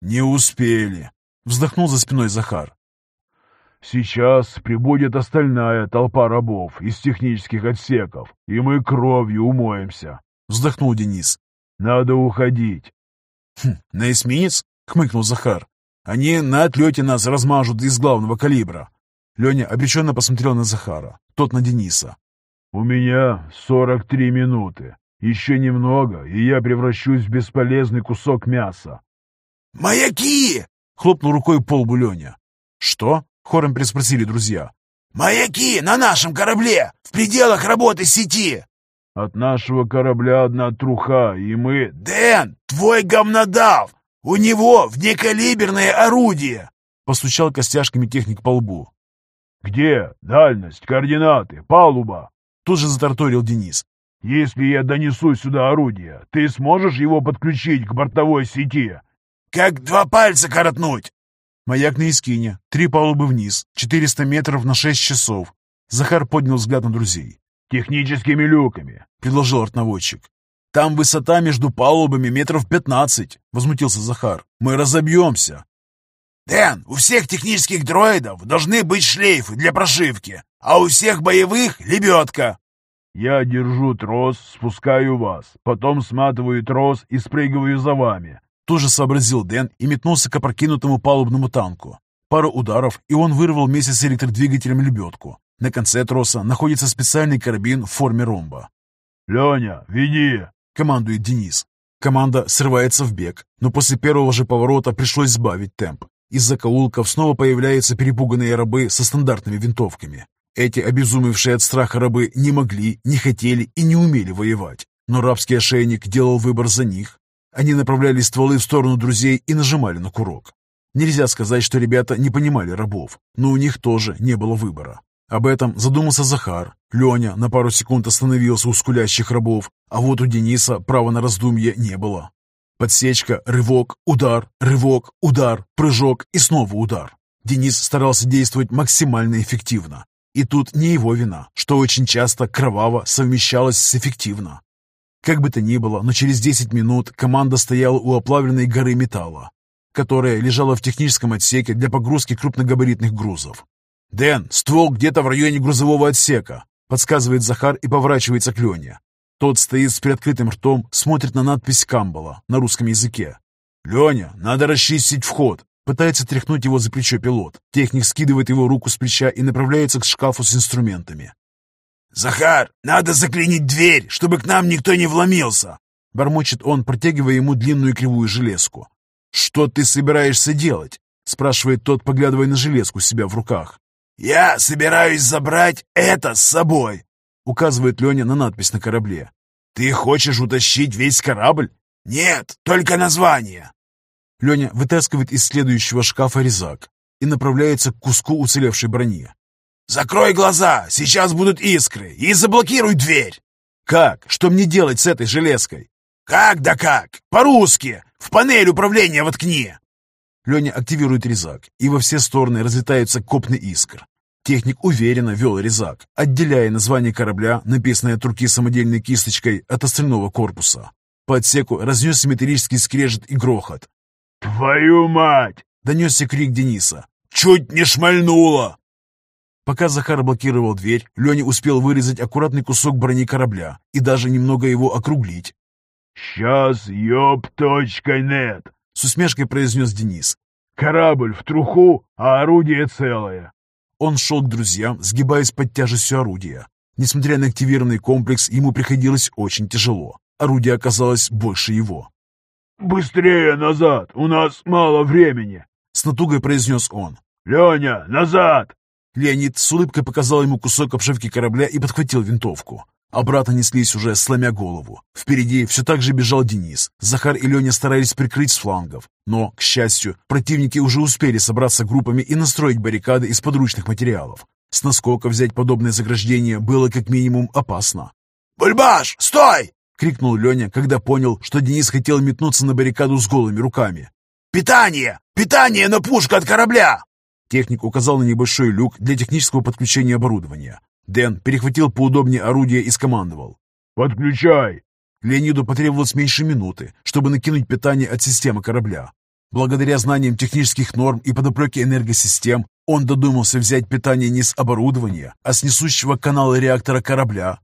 Speaker 1: «Не успели», — вздохнул за спиной Захар.
Speaker 2: «Сейчас прибудет остальная толпа рабов из технических отсеков, и мы кровью умоемся», —
Speaker 1: вздохнул Денис.
Speaker 2: «Надо уходить.
Speaker 1: Хм, «На эсминец?» — хмыкнул Захар. «Они на отлете нас размажут из главного калибра». Леня обреченно посмотрел на Захара, тот на Дениса.
Speaker 2: «У меня сорок три минуты. Еще немного, и я превращусь в бесполезный кусок мяса».
Speaker 3: «Маяки!»
Speaker 1: — хлопнул рукой по лбу Леня. «Что?» — хором переспросили друзья.
Speaker 3: «Маяки на нашем корабле, в пределах работы сети!»
Speaker 2: От нашего корабля одна труха, и мы...
Speaker 3: «Дэн, твой говнодав! У него внекалиберное орудие!»
Speaker 1: Постучал костяшками техник по лбу.
Speaker 2: «Где? Дальность, координаты, палуба?»
Speaker 1: Тут же затарторил Денис.
Speaker 2: «Если я донесу сюда орудие, ты сможешь его подключить к бортовой сети?»
Speaker 3: «Как два пальца коротнуть!»
Speaker 1: Маяк на Искине. Три палубы вниз. 400 метров на 6 часов. Захар поднял взгляд на друзей.
Speaker 2: «Техническими люками», —
Speaker 1: предложил артноводчик. «Там высота между палубами метров пятнадцать», — возмутился Захар. «Мы разобьемся».
Speaker 3: «Дэн, у всех технических дроидов должны быть шлейфы для прошивки, а у всех боевых — лебедка».
Speaker 2: «Я держу трос, спускаю вас, потом сматываю трос и спрыгиваю за вами», —
Speaker 1: тоже сообразил Дэн и метнулся к опрокинутому палубному танку. Пару ударов, и он вырвал вместе с электродвигателем лебедку. На конце троса находится специальный карабин в форме ромба.
Speaker 2: «Леня, веди!»
Speaker 1: — командует Денис. Команда срывается в бег, но после первого же поворота пришлось сбавить темп. Из закоулков снова появляются перепуганные рабы со стандартными винтовками. Эти обезумевшие от страха рабы не могли, не хотели и не умели воевать. Но рабский ошейник делал выбор за них. Они направляли стволы в сторону друзей и нажимали на курок. Нельзя сказать, что ребята не понимали рабов, но у них тоже не было выбора. Об этом задумался Захар. Леня на пару секунд остановился у скулящих рабов, а вот у Дениса права на раздумье не было. Подсечка, рывок, удар, рывок, удар, прыжок и снова удар. Денис старался действовать максимально эффективно. И тут не его вина, что очень часто кроваво совмещалось с эффективно. Как бы то ни было, но через 10 минут команда стояла у оплавленной горы металла, которая лежала в техническом отсеке для погрузки крупногабаритных грузов. «Дэн, ствол где-то в районе грузового отсека», подсказывает Захар и поворачивается к Лене. Тот стоит с приоткрытым ртом, смотрит на надпись «Камбала» на русском языке. «Леня, надо расчистить вход!» Пытается тряхнуть его за плечо пилот. Техник скидывает его руку с плеча и направляется к шкафу с инструментами.
Speaker 3: «Захар, надо заклинить дверь, чтобы к нам никто не вломился!»
Speaker 1: Бормочет он, протягивая ему длинную кривую железку. «Что ты собираешься делать?» Спрашивает тот, поглядывая на железку себя в руках.
Speaker 3: «Я собираюсь забрать это с собой!»
Speaker 1: Указывает Леня на надпись на корабле. «Ты хочешь утащить весь корабль?»
Speaker 3: «Нет, только название!»
Speaker 1: Леня вытаскивает из следующего шкафа резак и направляется к куску уцелевшей брони.
Speaker 3: «Закрой глаза, сейчас будут искры, и заблокируй дверь!»
Speaker 1: «Как? Что мне делать с этой железкой?»
Speaker 3: «Как да как? По-русски! В панель управления воткни!»
Speaker 1: Леня активирует резак, и во все стороны разлетаются копны искр. Техник уверенно вел резак, отделяя название корабля, написанное от руки самодельной кисточкой, от остального корпуса. По отсеку разнесся металлический скрежет и грохот.
Speaker 2: «Твою мать!»
Speaker 1: — донесся крик Дениса.
Speaker 3: «Чуть не шмальнуло!»
Speaker 1: Пока Захар блокировал дверь, Леня успел вырезать аккуратный кусок брони корабля и даже немного его округлить.
Speaker 2: «Сейчас ёб.нет!»
Speaker 1: — с усмешкой произнес Денис.
Speaker 2: «Корабль в труху, а орудие целое!»
Speaker 1: Он шел к друзьям, сгибаясь под тяжестью орудия. Несмотря на активированный комплекс, ему приходилось очень тяжело. Орудие оказалось больше его.
Speaker 2: «Быстрее назад! У нас мало времени!»
Speaker 1: С натугой произнес он.
Speaker 2: «Леня, назад!»
Speaker 1: Леонид с улыбкой показал ему кусок обшивки корабля и подхватил винтовку. Обратно неслись уже, сломя голову. Впереди все так же бежал Денис. Захар и Леня старались прикрыть с флангов. Но, к счастью, противники уже успели собраться группами и настроить баррикады из подручных материалов. С наскока взять подобное заграждение было как минимум опасно.
Speaker 3: «Бульбаш, стой!»
Speaker 1: — крикнул Леня, когда понял, что Денис хотел метнуться на баррикаду с голыми руками.
Speaker 3: «Питание! Питание на пушку от корабля!»
Speaker 1: Техник указал на небольшой люк для технического подключения оборудования. Дэн перехватил поудобнее орудие и скомандовал.
Speaker 2: «Подключай!»
Speaker 1: Леониду потребовалось меньше минуты, чтобы накинуть питание от системы корабля. Благодаря знаниям технических норм и подоплеке энергосистем, он додумался взять питание не с оборудования, а с несущего канала реактора корабля,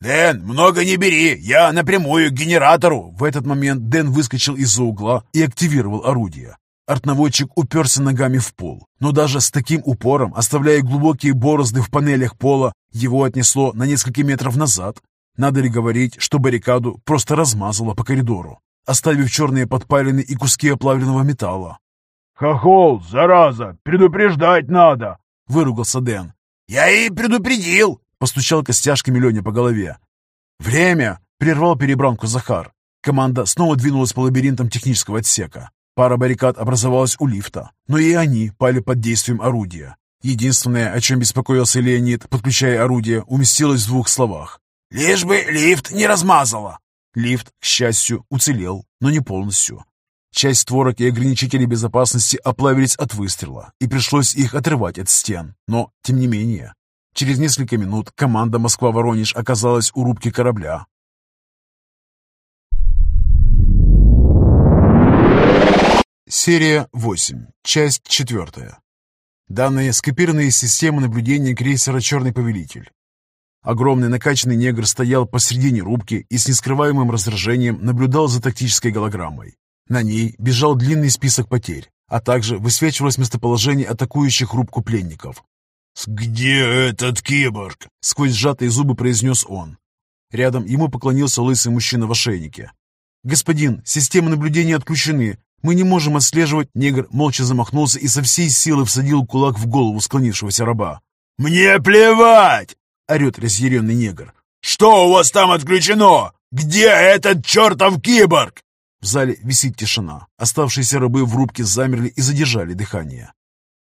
Speaker 3: «Дэн, много не бери, я напрямую к генератору!»
Speaker 1: В этот момент Дэн выскочил из-за угла и активировал орудие. Артнаводчик уперся ногами в пол, но даже с таким упором, оставляя глубокие борозды в панелях пола, его отнесло на несколько метров назад. Надо ли говорить, что баррикаду просто размазало по коридору, оставив черные подпалины и куски оплавленного металла.
Speaker 2: «Хохол, зараза, предупреждать надо!»
Speaker 1: — выругался Дэн.
Speaker 3: «Я и предупредил!»
Speaker 1: Постучал костяшками Леня по голове. «Время!» — прервал перебранку Захар. Команда снова двинулась по лабиринтам технического отсека. Пара баррикад образовалась у лифта, но и они пали под действием орудия. Единственное, о чем беспокоился Леонид, подключая орудие, уместилось в двух словах.
Speaker 3: «Лишь бы лифт не размазало!»
Speaker 1: Лифт, к счастью, уцелел, но не полностью. Часть створок и ограничителей безопасности оплавились от выстрела, и пришлось их отрывать от стен. Но, тем не менее, Через несколько минут команда «Москва-Воронеж» оказалась у рубки корабля. Серия 8. Часть 4. Данные скопированы из системы наблюдения крейсера «Черный повелитель». Огромный накачанный негр стоял посредине рубки и с нескрываемым раздражением наблюдал за тактической голограммой. На ней бежал длинный список потерь, а также высвечивалось местоположение атакующих рубку пленников.
Speaker 3: «Где этот киборг?»
Speaker 1: — сквозь сжатые зубы произнес он. Рядом ему поклонился лысый мужчина в ошейнике. «Господин, системы наблюдения отключены. Мы не можем отслеживать...» Негр молча замахнулся и со всей силы всадил кулак в голову склонившегося раба.
Speaker 3: «Мне плевать!»
Speaker 1: — орет разъяренный негр.
Speaker 3: «Что у вас там отключено? Где этот чертов киборг?»
Speaker 1: В зале висит тишина. Оставшиеся рабы в рубке замерли и задержали дыхание.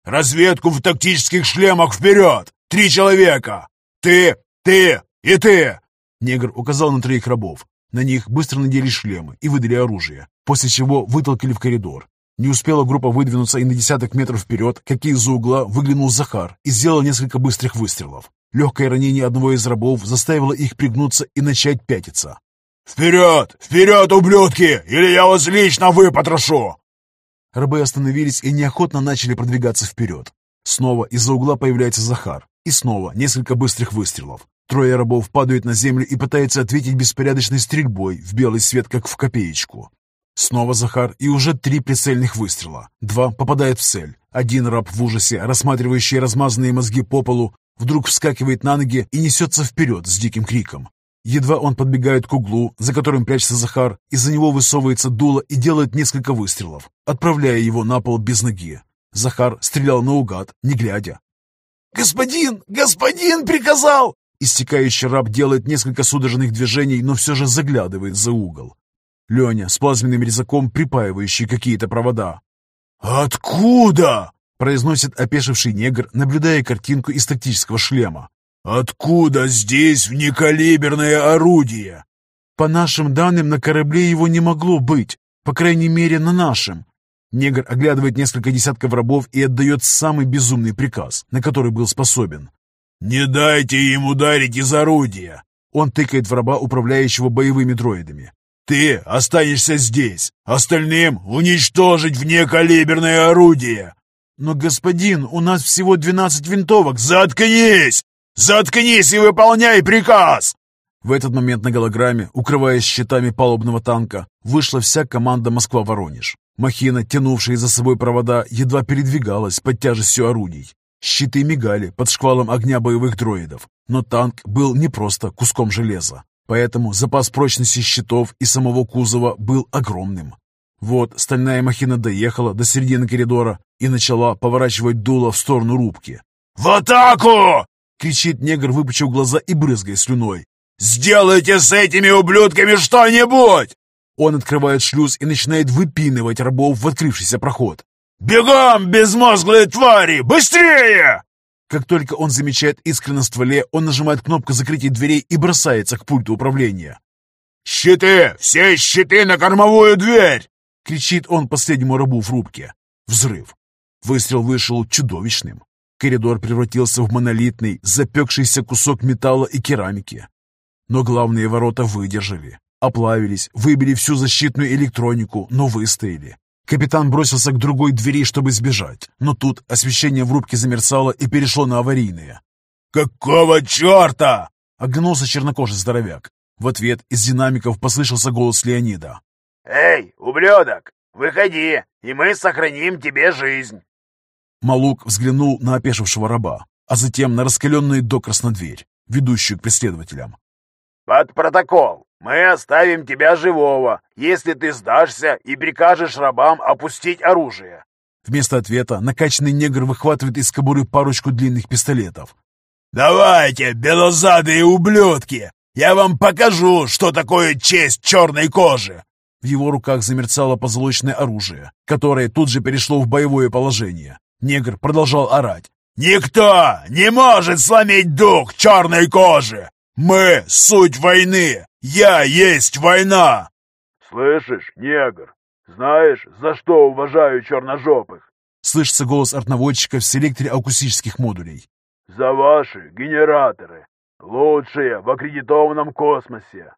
Speaker 3: «Разведку в тактических шлемах вперед! Три человека! Ты, ты и ты!»
Speaker 1: Негр указал на троих рабов. На них быстро надели шлемы и выдали оружие, после чего вытолкали в коридор. Не успела группа выдвинуться и на десяток метров вперед, как из-за угла выглянул Захар и сделал несколько быстрых выстрелов. Легкое ранение одного из рабов заставило их пригнуться и начать пятиться.
Speaker 3: «Вперед! Вперед, ублюдки! Или я вас лично выпотрошу!»
Speaker 1: Рабы остановились и неохотно начали продвигаться вперед. Снова из-за угла появляется Захар. И снова несколько быстрых выстрелов. Трое рабов падают на землю и пытаются ответить беспорядочной стрельбой в белый свет, как в копеечку. Снова Захар и уже три прицельных выстрела. Два попадают в цель. Один раб в ужасе, рассматривающий размазанные мозги по полу, вдруг вскакивает на ноги и несется вперед с диким криком. Едва он подбегает к углу, за которым прячется Захар, из-за него высовывается дуло и делает несколько выстрелов, отправляя его на пол без ноги. Захар стрелял наугад, не глядя.
Speaker 3: «Господин! Господин приказал!»
Speaker 1: Истекающий раб делает несколько судорожных движений, но все же заглядывает за угол. Леня с плазменным резаком, припаивающий какие-то провода.
Speaker 3: «Откуда?»
Speaker 1: — произносит опешивший негр, наблюдая картинку из тактического шлема.
Speaker 3: «Откуда здесь внекалиберное орудие?»
Speaker 1: «По нашим данным, на корабле его не могло быть, по крайней мере, на нашем». Негр оглядывает несколько десятков рабов и отдает самый безумный приказ, на который был способен.
Speaker 3: «Не дайте им ударить из орудия!»
Speaker 1: Он тыкает в раба, управляющего боевыми дроидами.
Speaker 3: «Ты останешься здесь! Остальным уничтожить внекалиберное орудие!»
Speaker 1: «Но, господин, у нас всего двенадцать винтовок!»
Speaker 3: «Заткнись! «Заткнись и выполняй приказ!»
Speaker 1: В этот момент на голограмме, укрываясь щитами палубного танка, вышла вся команда «Москва-Воронеж». Махина, тянувшая за собой провода, едва передвигалась под тяжестью орудий. Щиты мигали под шквалом огня боевых дроидов, но танк был не просто куском железа, поэтому запас прочности щитов и самого кузова был огромным. Вот стальная махина доехала до середины коридора и начала поворачивать дуло в сторону рубки.
Speaker 3: «В атаку!»
Speaker 1: — кричит негр, выпучив глаза и брызгая слюной.
Speaker 3: «Сделайте с этими ублюдками что-нибудь!»
Speaker 1: Он открывает шлюз и начинает выпинывать рабов в открывшийся проход.
Speaker 3: «Бегом, безмозглые твари! Быстрее!»
Speaker 1: Как только он замечает искры на стволе, он нажимает кнопку закрытия дверей и бросается к пульту управления.
Speaker 3: «Щиты! Все щиты на кормовую дверь!»
Speaker 1: — кричит он последнему рабу в рубке. Взрыв. Выстрел вышел чудовищным. Коридор превратился в монолитный, запекшийся кусок металла и керамики. Но главные ворота выдержали. Оплавились, выбили всю защитную электронику, но выстояли. Капитан бросился к другой двери, чтобы сбежать, но тут освещение в рубке замерцало и перешло на аварийное.
Speaker 3: «Какого черта?»
Speaker 1: — оглянулся чернокожий здоровяк. В ответ из динамиков послышался голос Леонида.
Speaker 4: «Эй, ублюдок, выходи, и мы сохраним тебе жизнь!»
Speaker 1: Малук взглянул на опешившего раба, а затем на раскаленную докрасно дверь, ведущую к преследователям.
Speaker 4: «Под протокол. Мы оставим тебя живого, если ты сдашься и прикажешь рабам опустить оружие».
Speaker 1: Вместо ответа накачанный негр выхватывает из кобуры парочку длинных пистолетов.
Speaker 3: «Давайте, белозадые ублюдки! Я вам покажу, что такое честь черной кожи!»
Speaker 1: В его руках замерцало позолоченное оружие, которое тут же перешло в боевое положение. Негр продолжал орать.
Speaker 3: «Никто не может сломить дух черной кожи! Мы — суть войны! Я есть война!»
Speaker 2: «Слышишь, негр, знаешь, за что уважаю черножопых?»
Speaker 1: Слышится голос артнаводчика в селекторе акустических модулей.
Speaker 2: «За ваши генераторы! Лучшие в аккредитованном космосе!»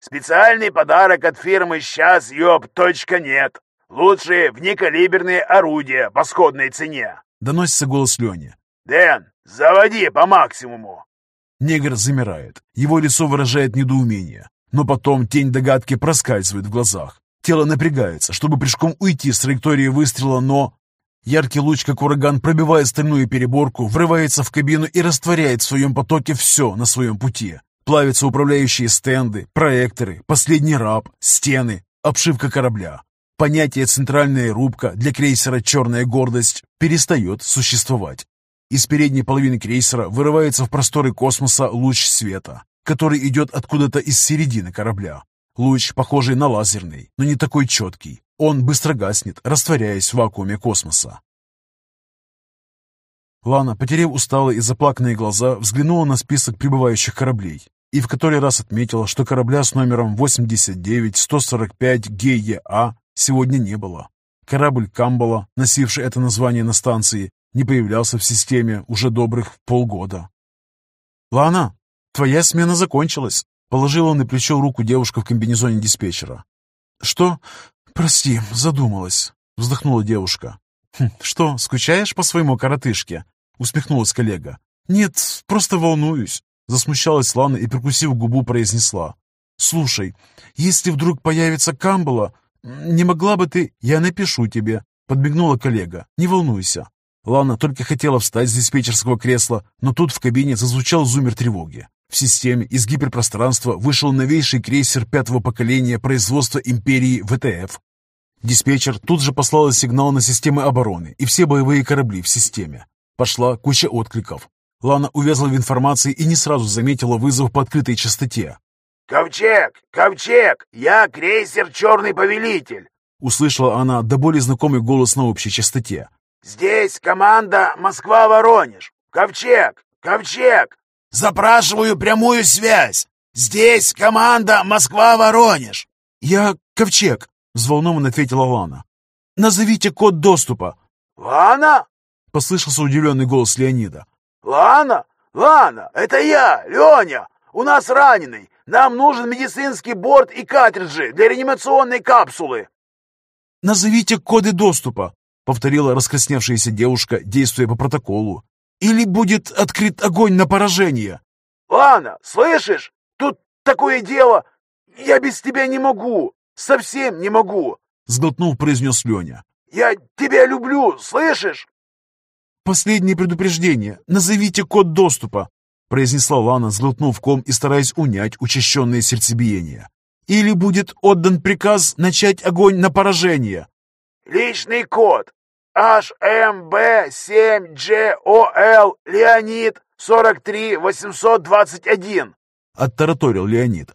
Speaker 4: «Специальный подарок от фирмы «Сейчас, ёб, точка нет!» Лучшие внекалиберные орудия по сходной цене!»
Speaker 1: Доносится голос Лени.
Speaker 4: «Дэн, заводи по максимуму!»
Speaker 1: Негр замирает. Его лицо выражает недоумение. Но потом тень догадки проскальзывает в глазах. Тело напрягается, чтобы прыжком уйти с траектории выстрела, но... Яркий луч, как ураган, пробивает стальную переборку, врывается в кабину и растворяет в своем потоке все на своем пути. Плавятся управляющие стенды, проекторы, последний раб, стены, обшивка корабля. Понятие «центральная рубка» для крейсера «Черная гордость» перестает существовать. Из передней половины крейсера вырывается в просторы космоса луч света, который идет откуда-то из середины корабля. Луч, похожий на лазерный, но не такой четкий. Он быстро гаснет, растворяясь в вакууме космоса. Лана, потеряв усталые и заплаканные глаза, взглянула на список прибывающих кораблей и в который раз отметила, что корабля с номером 89145 ГЕА сегодня не было. Корабль Камбала, носивший это название на станции, не появлялся в системе уже добрых полгода. «Лана, твоя смена закончилась», — положила на плечо руку девушка в комбинезоне диспетчера. «Что? Прости, задумалась», — вздохнула девушка. «Хм, «Что, скучаешь по своему коротышке?» — усмехнулась коллега. «Нет, просто волнуюсь», — засмущалась Лана и, прикусив губу, произнесла. «Слушай, если вдруг появится Камбала, не могла бы ты...» «Я напишу тебе», — подмигнула коллега. «Не волнуйся». Лана только хотела встать с диспетчерского кресла, но тут в кабине зазвучал зумер тревоги. В системе из гиперпространства вышел новейший крейсер пятого поколения производства империи ВТФ. Диспетчер тут же послал сигнал на системы обороны и все боевые корабли в системе. Пошла куча откликов. Лана увязла в информации и не сразу заметила вызов по открытой частоте.
Speaker 4: «Ковчег! Ковчег! Я крейсер «Черный повелитель!»
Speaker 1: Услышала она до боли знакомый голос на общей частоте.
Speaker 4: «Здесь команда Москва-Воронеж! Ковчег! Ковчег!»
Speaker 3: «Запрашиваю прямую связь! Здесь команда Москва-Воронеж!»
Speaker 1: «Я Ковчег!» — взволнованно ответила Лана. «Назовите код доступа!»
Speaker 4: «Лана?»
Speaker 1: — послышался удивленный голос Леонида.
Speaker 4: «Лана? Лана, это я, Леня! У нас раненый! Нам нужен медицинский борт и картриджи для реанимационной капсулы!»
Speaker 1: «Назовите коды доступа!» — повторила раскрасневшаяся девушка, действуя по протоколу. «Или будет открыт огонь на поражение!»
Speaker 4: «Лана, слышишь? Тут такое дело! Я без тебя не могу! Совсем не могу!»
Speaker 1: — сглотнув, произнес Леня.
Speaker 4: «Я тебя люблю, слышишь?»
Speaker 1: «Последнее предупреждение. Назовите код доступа», — произнесла Лана, сглотнув ком и стараясь унять учащенное сердцебиение. «Или будет отдан приказ начать огонь на поражение».
Speaker 4: «Личный код. HMB7GOL Леонид 43821», —
Speaker 1: оттараторил Леонид.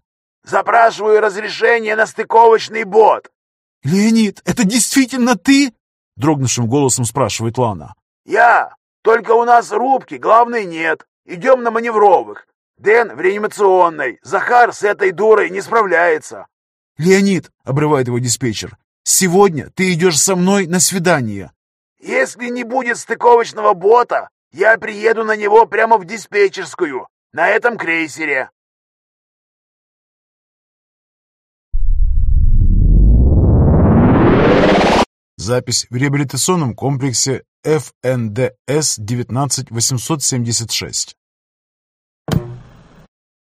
Speaker 4: «Запрашиваю разрешение на стыковочный бот».
Speaker 1: «Леонид, это действительно ты?» — дрогнувшим голосом спрашивает Лана.
Speaker 4: «Я! Только у нас рубки, главной нет. Идем на маневровых. Дэн в реанимационной. Захар с этой дурой не справляется».
Speaker 1: «Леонид!» — обрывает его диспетчер. «Сегодня ты идешь со мной на свидание».
Speaker 4: «Если не будет стыковочного бота, я приеду на него прямо в диспетчерскую, на этом крейсере».
Speaker 1: Запись в реабилитационном комплексе ФНДС 19876.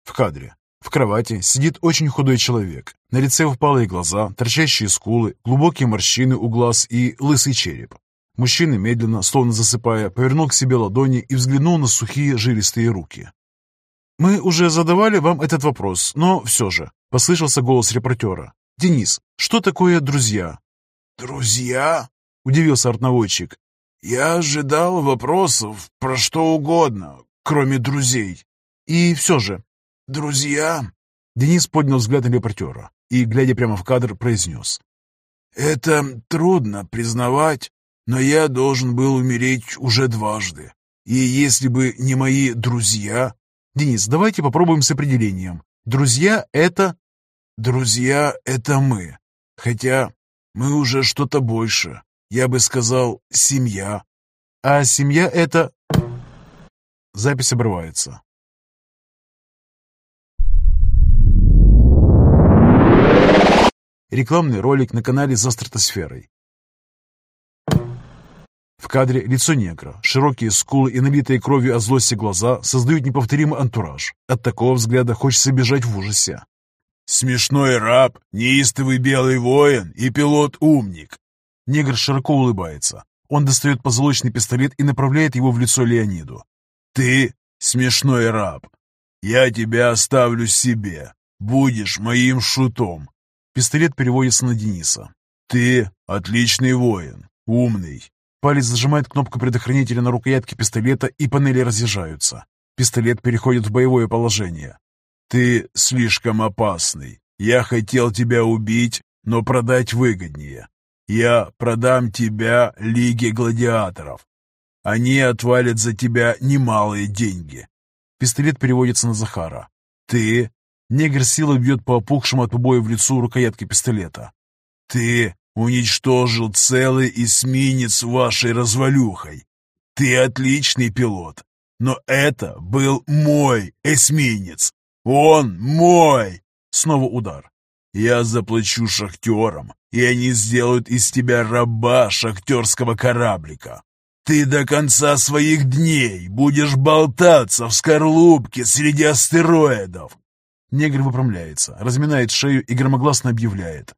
Speaker 1: В кадре. В кровати сидит очень худой человек. На лице впалые глаза, торчащие скулы, глубокие морщины у глаз и лысый череп. Мужчина медленно, словно засыпая, повернул к себе ладони и взглянул на сухие жилистые руки. «Мы уже задавали вам этот вопрос, но все же», — послышался голос репортера. «Денис, что такое друзья?»
Speaker 3: «Друзья?»
Speaker 1: — удивился артноводчик.
Speaker 3: «Я ожидал вопросов про что угодно, кроме друзей.
Speaker 1: И все же...»
Speaker 3: «Друзья?»
Speaker 1: Денис поднял взгляд на репортера и, глядя прямо в кадр, произнес.
Speaker 3: «Это трудно признавать, но я должен был умереть уже дважды. И если бы не мои друзья...»
Speaker 1: «Денис, давайте попробуем с определением. Друзья — это...»
Speaker 3: «Друзья — это мы. Хотя мы уже что-то больше. Я бы сказал, семья.
Speaker 1: А семья — это...» Запись обрывается. Рекламный ролик на канале «За стратосферой». В кадре лицо негра, широкие скулы и налитые кровью от злости глаза создают неповторимый антураж. От такого взгляда хочется бежать в ужасе.
Speaker 3: «Смешной раб, неистовый белый воин и пилот-умник».
Speaker 1: Негр широко улыбается. Он достает позолоченный пистолет и направляет его в лицо Леониду.
Speaker 3: «Ты смешной раб. Я тебя оставлю себе. Будешь моим шутом.
Speaker 1: Пистолет переводится на Дениса.
Speaker 3: «Ты отличный воин, умный».
Speaker 1: Палец зажимает кнопку предохранителя на рукоятке пистолета, и панели разъезжаются. Пистолет переходит в боевое положение.
Speaker 3: «Ты слишком опасный. Я хотел тебя убить, но продать выгоднее. Я продам тебя Лиге Гладиаторов. Они отвалят за тебя немалые деньги.
Speaker 1: Пистолет переводится на Захара. Ты... Негр силой бьет по опухшему от побоев лицу рукоятки пистолета.
Speaker 3: Ты уничтожил целый эсминец вашей развалюхой. Ты отличный пилот, но это был мой эсминец. Он мой. Снова удар. Я заплачу шахтерам, и они сделают из тебя раба шахтерского кораблика. Ты до конца своих дней будешь болтаться в скорлупке среди астероидов.
Speaker 1: Негр выпрямляется, разминает шею и громогласно объявляет.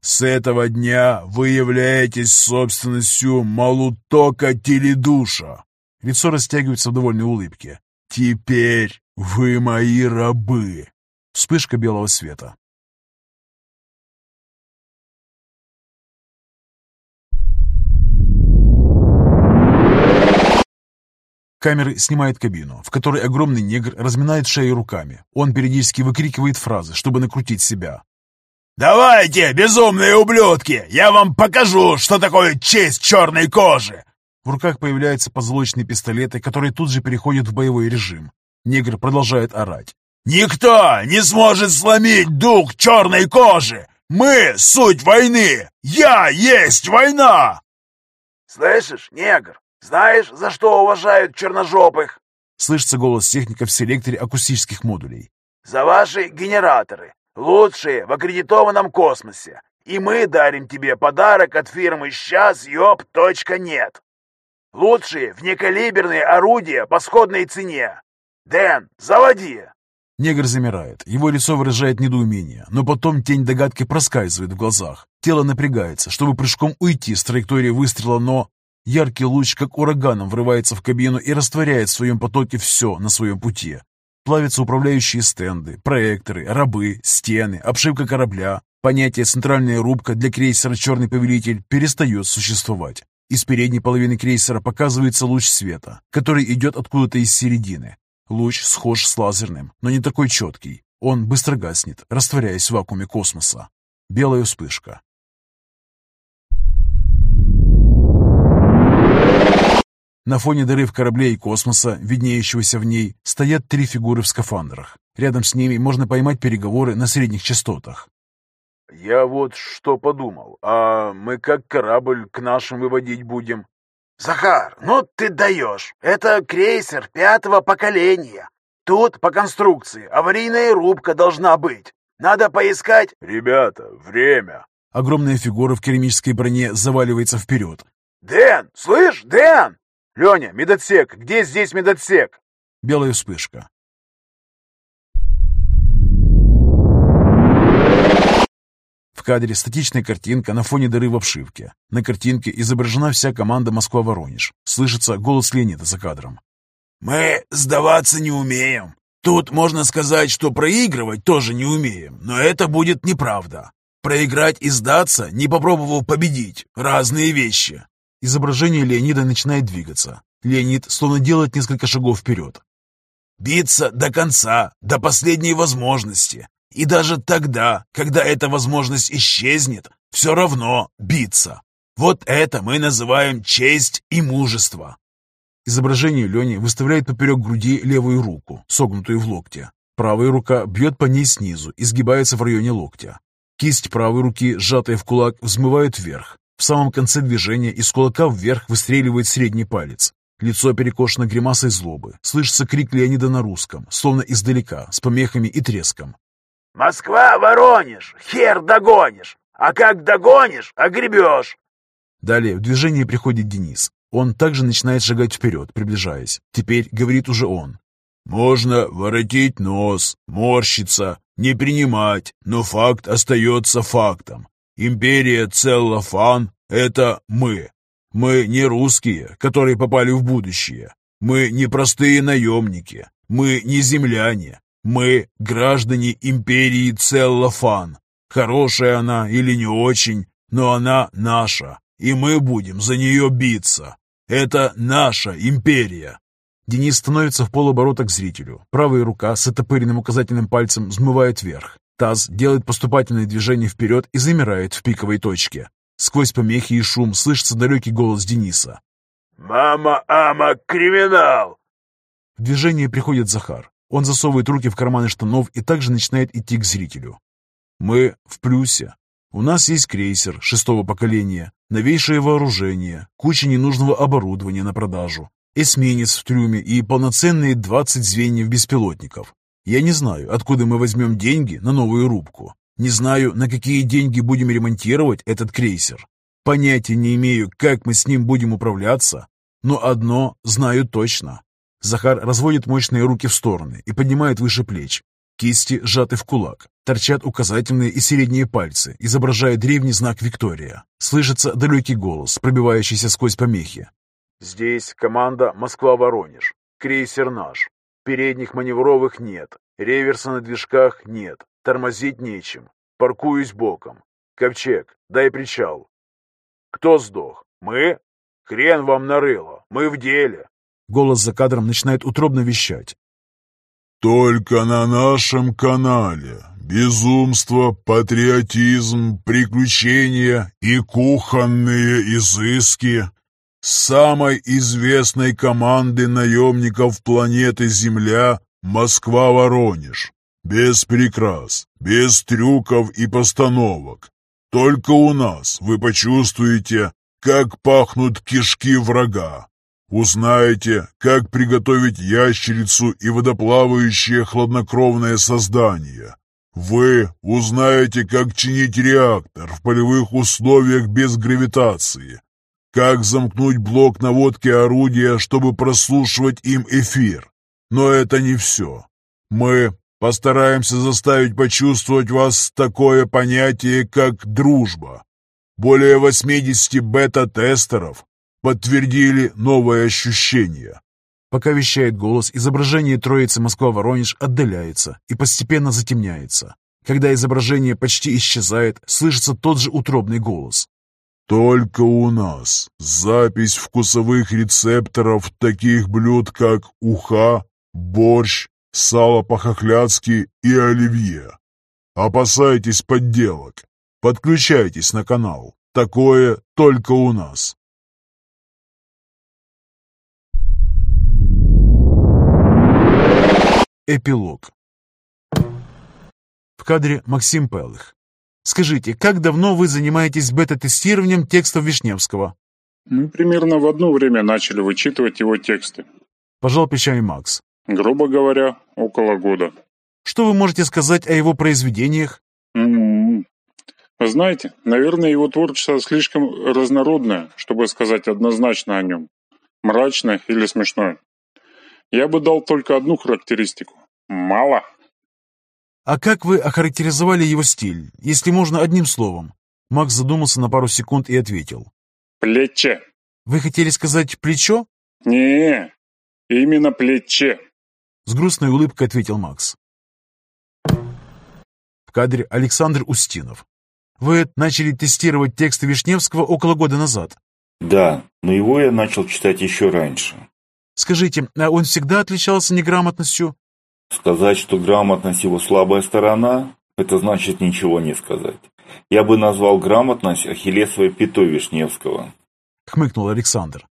Speaker 3: «С этого дня вы являетесь собственностью Малутока Теледуша».
Speaker 1: Лицо растягивается в довольной улыбке.
Speaker 3: «Теперь вы мои рабы».
Speaker 1: Вспышка белого света. Камеры снимают кабину, в которой огромный негр разминает шею руками. Он периодически выкрикивает фразы, чтобы накрутить себя.
Speaker 3: «Давайте, безумные ублюдки! Я вам покажу, что такое честь черной кожи!»
Speaker 1: В руках появляются позолоченные пистолеты, которые тут же переходят в боевой режим. Негр продолжает орать.
Speaker 3: «Никто не сможет сломить дух черной кожи! Мы — суть войны! Я есть война!»
Speaker 4: «Слышишь, негр, знаешь, за что уважают черножопых?»
Speaker 1: Слышится голос техника в селекторе акустических модулей.
Speaker 4: «За ваши генераторы, лучшие в аккредитованном космосе. И мы дарим тебе подарок от фирмы «Сейчас ёб. нет». Лучшие внекалиберные орудия по сходной цене. Дэн, заводи!»
Speaker 1: Негр замирает. Его лицо выражает недоумение, но потом тень догадки проскальзывает в глазах. Тело напрягается, чтобы прыжком уйти с траектории выстрела, но Яркий луч, как ураганом, врывается в кабину и растворяет в своем потоке все на своем пути. Плавятся управляющие стенды, проекторы, рабы, стены, обшивка корабля. Понятие «центральная рубка» для крейсера «Черный повелитель» перестает существовать. Из передней половины крейсера показывается луч света, который идет откуда-то из середины. Луч схож с лазерным, но не такой четкий. Он быстро гаснет, растворяясь в вакууме космоса. Белая вспышка. На фоне дыры в корабле и космоса, виднеющегося в ней, стоят три фигуры в скафандрах. Рядом с ними можно поймать переговоры на средних частотах.
Speaker 2: «Я вот что подумал. А мы как корабль к нашим выводить будем?»
Speaker 4: «Захар, ну ты даешь! Это крейсер пятого поколения. Тут по конструкции аварийная рубка должна быть. Надо поискать...»
Speaker 2: «Ребята, время!»
Speaker 1: Огромная фигура в керамической броне заваливается вперед.
Speaker 4: «Дэн, слышь, Дэн! «Леня, медотсек! Где здесь медотсек?»
Speaker 1: Белая вспышка. В кадре статичная картинка на фоне дыры в обшивке. На картинке изображена вся команда Москва-Воронеж. Слышится голос Леонида за кадром.
Speaker 3: «Мы сдаваться не умеем. Тут можно сказать, что проигрывать тоже не умеем, но это будет неправда. Проиграть и сдаться, не попробовав победить, разные вещи.
Speaker 1: Изображение Леонида начинает двигаться. Леонид словно делает несколько шагов вперед.
Speaker 3: «Биться до конца, до последней возможности. И даже тогда, когда эта возможность исчезнет, все равно биться. Вот это мы называем честь и мужество».
Speaker 1: Изображение Лени выставляет поперек груди левую руку, согнутую в локте. Правая рука бьет по ней снизу и сгибается в районе локтя. Кисть правой руки, сжатая в кулак, взмывает вверх. В самом конце движения из кулака вверх выстреливает средний палец. Лицо перекошено гримасой злобы. Слышится крик Леонида на русском, словно издалека, с помехами и треском.
Speaker 4: «Москва, Воронеж! Хер догонишь! А как догонишь, огребешь!»
Speaker 1: Далее в движение приходит Денис. Он также начинает шагать вперед, приближаясь. Теперь говорит уже он.
Speaker 3: «Можно воротить нос, морщиться, не принимать, но факт остается фактом. Империя Целлофан — это мы. Мы не русские, которые попали в будущее. Мы не простые наемники. Мы не земляне. Мы граждане империи Целлофан. Хорошая она или не очень, но она наша, и мы будем за нее биться. Это наша империя.
Speaker 1: Денис становится в полоборота к зрителю. Правая рука с отопыренным указательным пальцем взмывает вверх. Таз делает поступательное движение вперед и замирает в пиковой точке. Сквозь помехи и шум слышится далекий голос Дениса.
Speaker 2: «Мама, ама, криминал!»
Speaker 1: В движение приходит Захар. Он засовывает руки в карманы штанов и также начинает идти к зрителю. Мы в плюсе. У нас есть крейсер шестого поколения, новейшее вооружение, куча ненужного оборудования на продажу, эсминец в трюме и полноценные 20 звеньев беспилотников. Я не знаю, откуда мы возьмем деньги на новую рубку. Не знаю, на какие деньги будем ремонтировать этот крейсер. Понятия не имею, как мы с ним будем управляться, но одно знаю точно. Захар разводит мощные руки в стороны и поднимает выше плеч. Кисти сжаты в кулак, торчат указательные и средние пальцы, изображая древний знак Виктория. Слышится далекий голос, пробивающийся сквозь помехи.
Speaker 2: «Здесь команда Москва-Воронеж. Крейсер наш. Передних маневровых нет. Реверса на движках нет. Тормозить нечем. Паркуюсь боком. Ковчег, дай причал. Кто сдох? Мы? Хрен вам нарыло. Мы в деле.
Speaker 1: Голос за кадром начинает утробно вещать.
Speaker 3: «Только на нашем канале. Безумство, патриотизм, приключения и кухонные изыски. Самой известной команды наемников планеты Земля Москва-Воронеж. Без прикрас, без трюков и постановок. Только у нас вы почувствуете, как пахнут кишки врага. Узнаете, как приготовить ящерицу и водоплавающее хладнокровное создание. Вы узнаете, как чинить реактор в полевых условиях без гравитации, как замкнуть блок наводки орудия, чтобы прослушивать им эфир. Но это не все. Мы постараемся заставить почувствовать вас такое понятие, как дружба. Более 80 бета-тестеров подтвердили новое ощущение.
Speaker 1: Пока вещает голос, изображение троицы Москва-Воронеж отдаляется и постепенно затемняется. Когда изображение почти исчезает, слышится тот же утробный голос.
Speaker 3: «Только у нас запись вкусовых рецепторов таких блюд, как уха, борщ, сало по-хохляцки и оливье. Опасайтесь подделок. Подключайтесь на канал. Такое только у нас».
Speaker 1: Эпилог. В кадре Максим Пелых. Скажите, как давно вы занимаетесь бета-тестированием текстов Вишневского?
Speaker 5: Мы примерно в одно время начали вычитывать его тексты.
Speaker 1: Пожал плечами Макс.
Speaker 5: Грубо говоря, около года.
Speaker 1: Что вы можете сказать о его произведениях?
Speaker 5: Вы знаете, наверное, его творчество слишком разнородное, чтобы сказать однозначно о нем. Мрачное или смешное. Я бы дал только одну характеристику. Мало.
Speaker 1: А как вы охарактеризовали его стиль, если можно одним словом? Макс задумался на пару секунд и ответил.
Speaker 5: Плече.
Speaker 1: Вы хотели сказать плечо?
Speaker 5: Не, именно плече.
Speaker 1: С грустной улыбкой ответил Макс. В кадре Александр Устинов. Вы начали тестировать тексты Вишневского около года назад.
Speaker 6: Да, но его я начал читать еще раньше.
Speaker 1: Скажите, а он всегда отличался неграмотностью?
Speaker 6: Сказать, что грамотность его слабая сторона, это значит ничего не сказать. Я бы назвал грамотность Ахиллесовой пятой Вишневского.
Speaker 1: Хмыкнул Александр.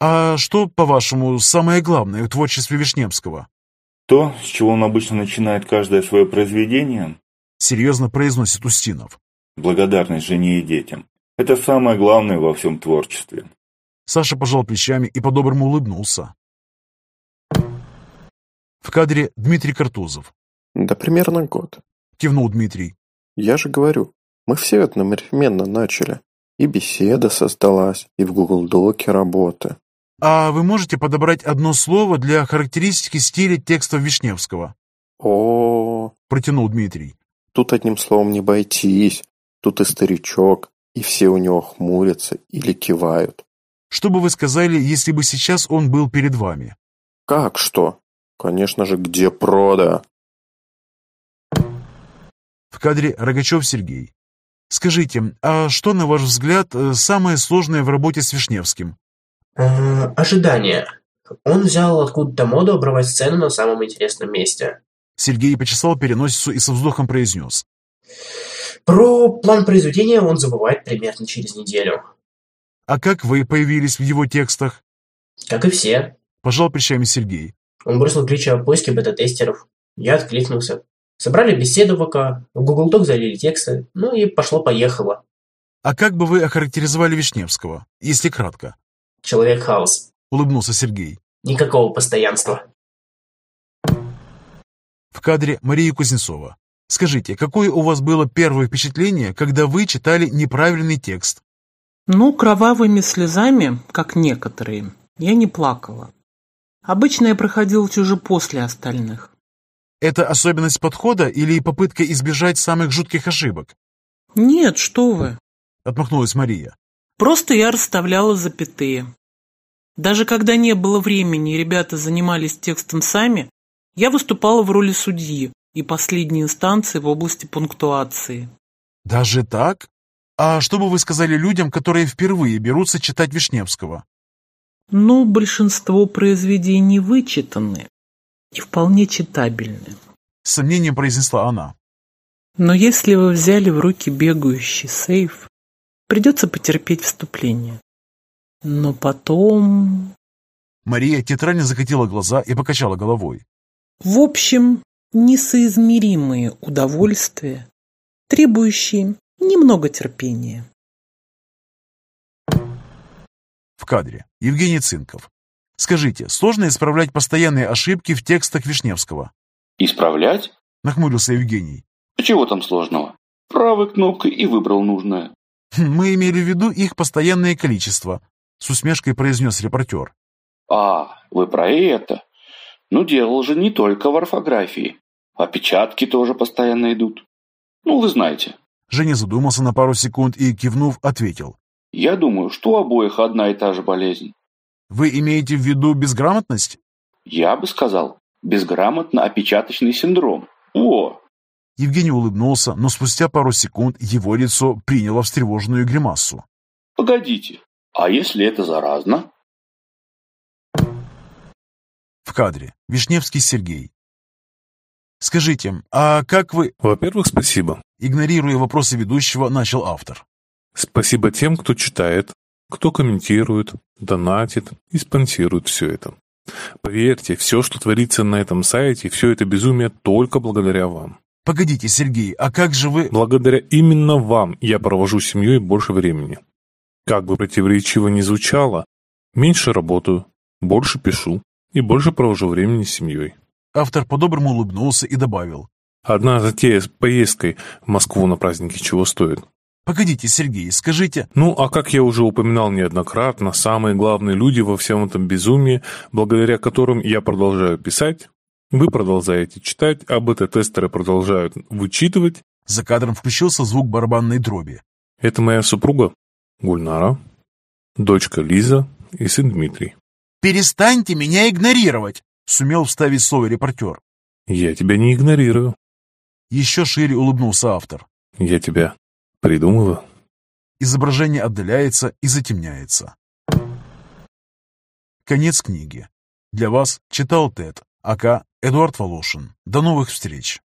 Speaker 1: А что, по-вашему, самое главное в творчестве Вишневского?
Speaker 6: То, с чего он обычно начинает каждое свое произведение,
Speaker 1: серьезно произносит Устинов.
Speaker 6: Благодарность жене и детям. Это самое главное во всем творчестве.
Speaker 1: Саша пожал плечами и по-доброму улыбнулся. В кадре Дмитрий Картузов.
Speaker 7: Да примерно год.
Speaker 1: Кивнул Дмитрий.
Speaker 7: Я же говорю, мы все одновременно начали. И беседа создалась, и в Google Доке работа.
Speaker 1: А вы можете подобрать одно слово для характеристики стиля текстов Вишневского?
Speaker 7: О, -о, -о,
Speaker 1: протянул Дмитрий.
Speaker 7: Тут одним словом не бойтись. Тут и старичок, и все у него хмурятся или кивают.
Speaker 1: Что бы вы сказали, если бы сейчас он был перед вами?
Speaker 7: Как что? Конечно же, где прода?
Speaker 1: В кадре Рогачев Сергей. Скажите, а что, на ваш взгляд, э, самое сложное в работе с Вишневским?
Speaker 8: Э, ожидание. Он взял откуда-то моду обрывать сцену на самом интересном месте.
Speaker 1: Сергей почесал переносицу и со вздохом произнес.
Speaker 8: Про план произведения он забывает примерно через неделю.
Speaker 1: «А как вы появились в его текстах?»
Speaker 8: Как и все.
Speaker 1: Пожал плечами Сергей.
Speaker 8: Он бросил клич о поиске бета-тестеров. Я откликнулся. Собрали беседу в ВК, в Google Doc залили тексты, ну и пошло-поехало.
Speaker 1: «А как бы вы охарактеризовали Вишневского, если кратко?»
Speaker 8: Человек-хаос.
Speaker 1: Улыбнулся Сергей.
Speaker 8: Никакого постоянства.
Speaker 1: В кадре Мария Кузнецова. Скажите, какое у вас было первое впечатление, когда вы читали неправильный текст?
Speaker 9: Ну, кровавыми слезами, как некоторые, я не плакала. Обычно я проходила уже после остальных.
Speaker 1: Это особенность подхода или попытка избежать самых жутких ошибок?
Speaker 9: Нет, что вы.
Speaker 1: Отмахнулась Мария.
Speaker 9: Просто я расставляла запятые. Даже когда не было времени и ребята занимались текстом сами, я выступала в роли судьи и последней инстанции в области пунктуации.
Speaker 1: Даже так? А что бы вы сказали людям, которые впервые берутся читать Вишневского?
Speaker 9: Ну, большинство произведений вычитаны и вполне читабельны.
Speaker 1: С сомнением произнесла она.
Speaker 9: Но если вы взяли в руки бегающий сейф, придется потерпеть вступление. Но потом...
Speaker 1: Мария театрально закатила глаза и покачала головой.
Speaker 9: В общем, несоизмеримые удовольствия, требующие немного терпения.
Speaker 1: В кадре Евгений Цинков. Скажите, сложно исправлять постоянные ошибки в текстах Вишневского?
Speaker 10: Исправлять?
Speaker 1: Нахмурился Евгений.
Speaker 10: А чего там сложного? Правой кнопкой и выбрал нужное.
Speaker 1: Хм, мы имели в виду их постоянное количество, с усмешкой произнес репортер.
Speaker 10: А, вы про это? Ну, делал же не только в орфографии. Опечатки тоже постоянно идут. Ну, вы знаете.
Speaker 1: Женя задумался на пару секунд и, кивнув, ответил.
Speaker 10: Я думаю, что у обоих одна и та же болезнь.
Speaker 1: Вы имеете в виду безграмотность?
Speaker 10: Я бы сказал, безграмотно-опечаточный синдром. О!
Speaker 1: Евгений улыбнулся, но спустя пару секунд его лицо приняло встревоженную гримасу.
Speaker 10: Погодите, а если это заразно?
Speaker 1: В кадре Вишневский Сергей. Скажите, а как вы...
Speaker 11: Во-первых, спасибо.
Speaker 1: Игнорируя вопросы ведущего, начал автор.
Speaker 11: Спасибо тем, кто читает, кто комментирует, донатит и спонсирует все это. Поверьте, все, что творится на этом сайте, все это безумие только благодаря вам.
Speaker 1: Погодите, Сергей, а как же вы...
Speaker 11: Благодаря именно вам я провожу семьей больше времени. Как бы противоречиво ни звучало, меньше работаю, больше пишу и больше провожу времени с семьей.
Speaker 1: Автор по-доброму улыбнулся и добавил.
Speaker 11: Одна затея с поездкой в Москву на праздники чего стоит.
Speaker 1: Погодите, Сергей, скажите...
Speaker 11: Ну, а как я уже упоминал неоднократно, самые главные люди во всем этом безумии, благодаря которым я продолжаю писать, вы продолжаете читать, а бета-тестеры продолжают вычитывать.
Speaker 1: За кадром включился звук барабанной дроби.
Speaker 11: Это моя супруга Гульнара, дочка Лиза и сын Дмитрий.
Speaker 1: «Перестаньте меня игнорировать!» — сумел вставить слово репортер.
Speaker 11: «Я тебя не игнорирую».
Speaker 1: Еще шире улыбнулся автор.
Speaker 11: «Я тебя придумываю».
Speaker 1: Изображение отдаляется и затемняется. Конец книги. Для вас читал Тед, АК Эдуард Волошин. До новых встреч!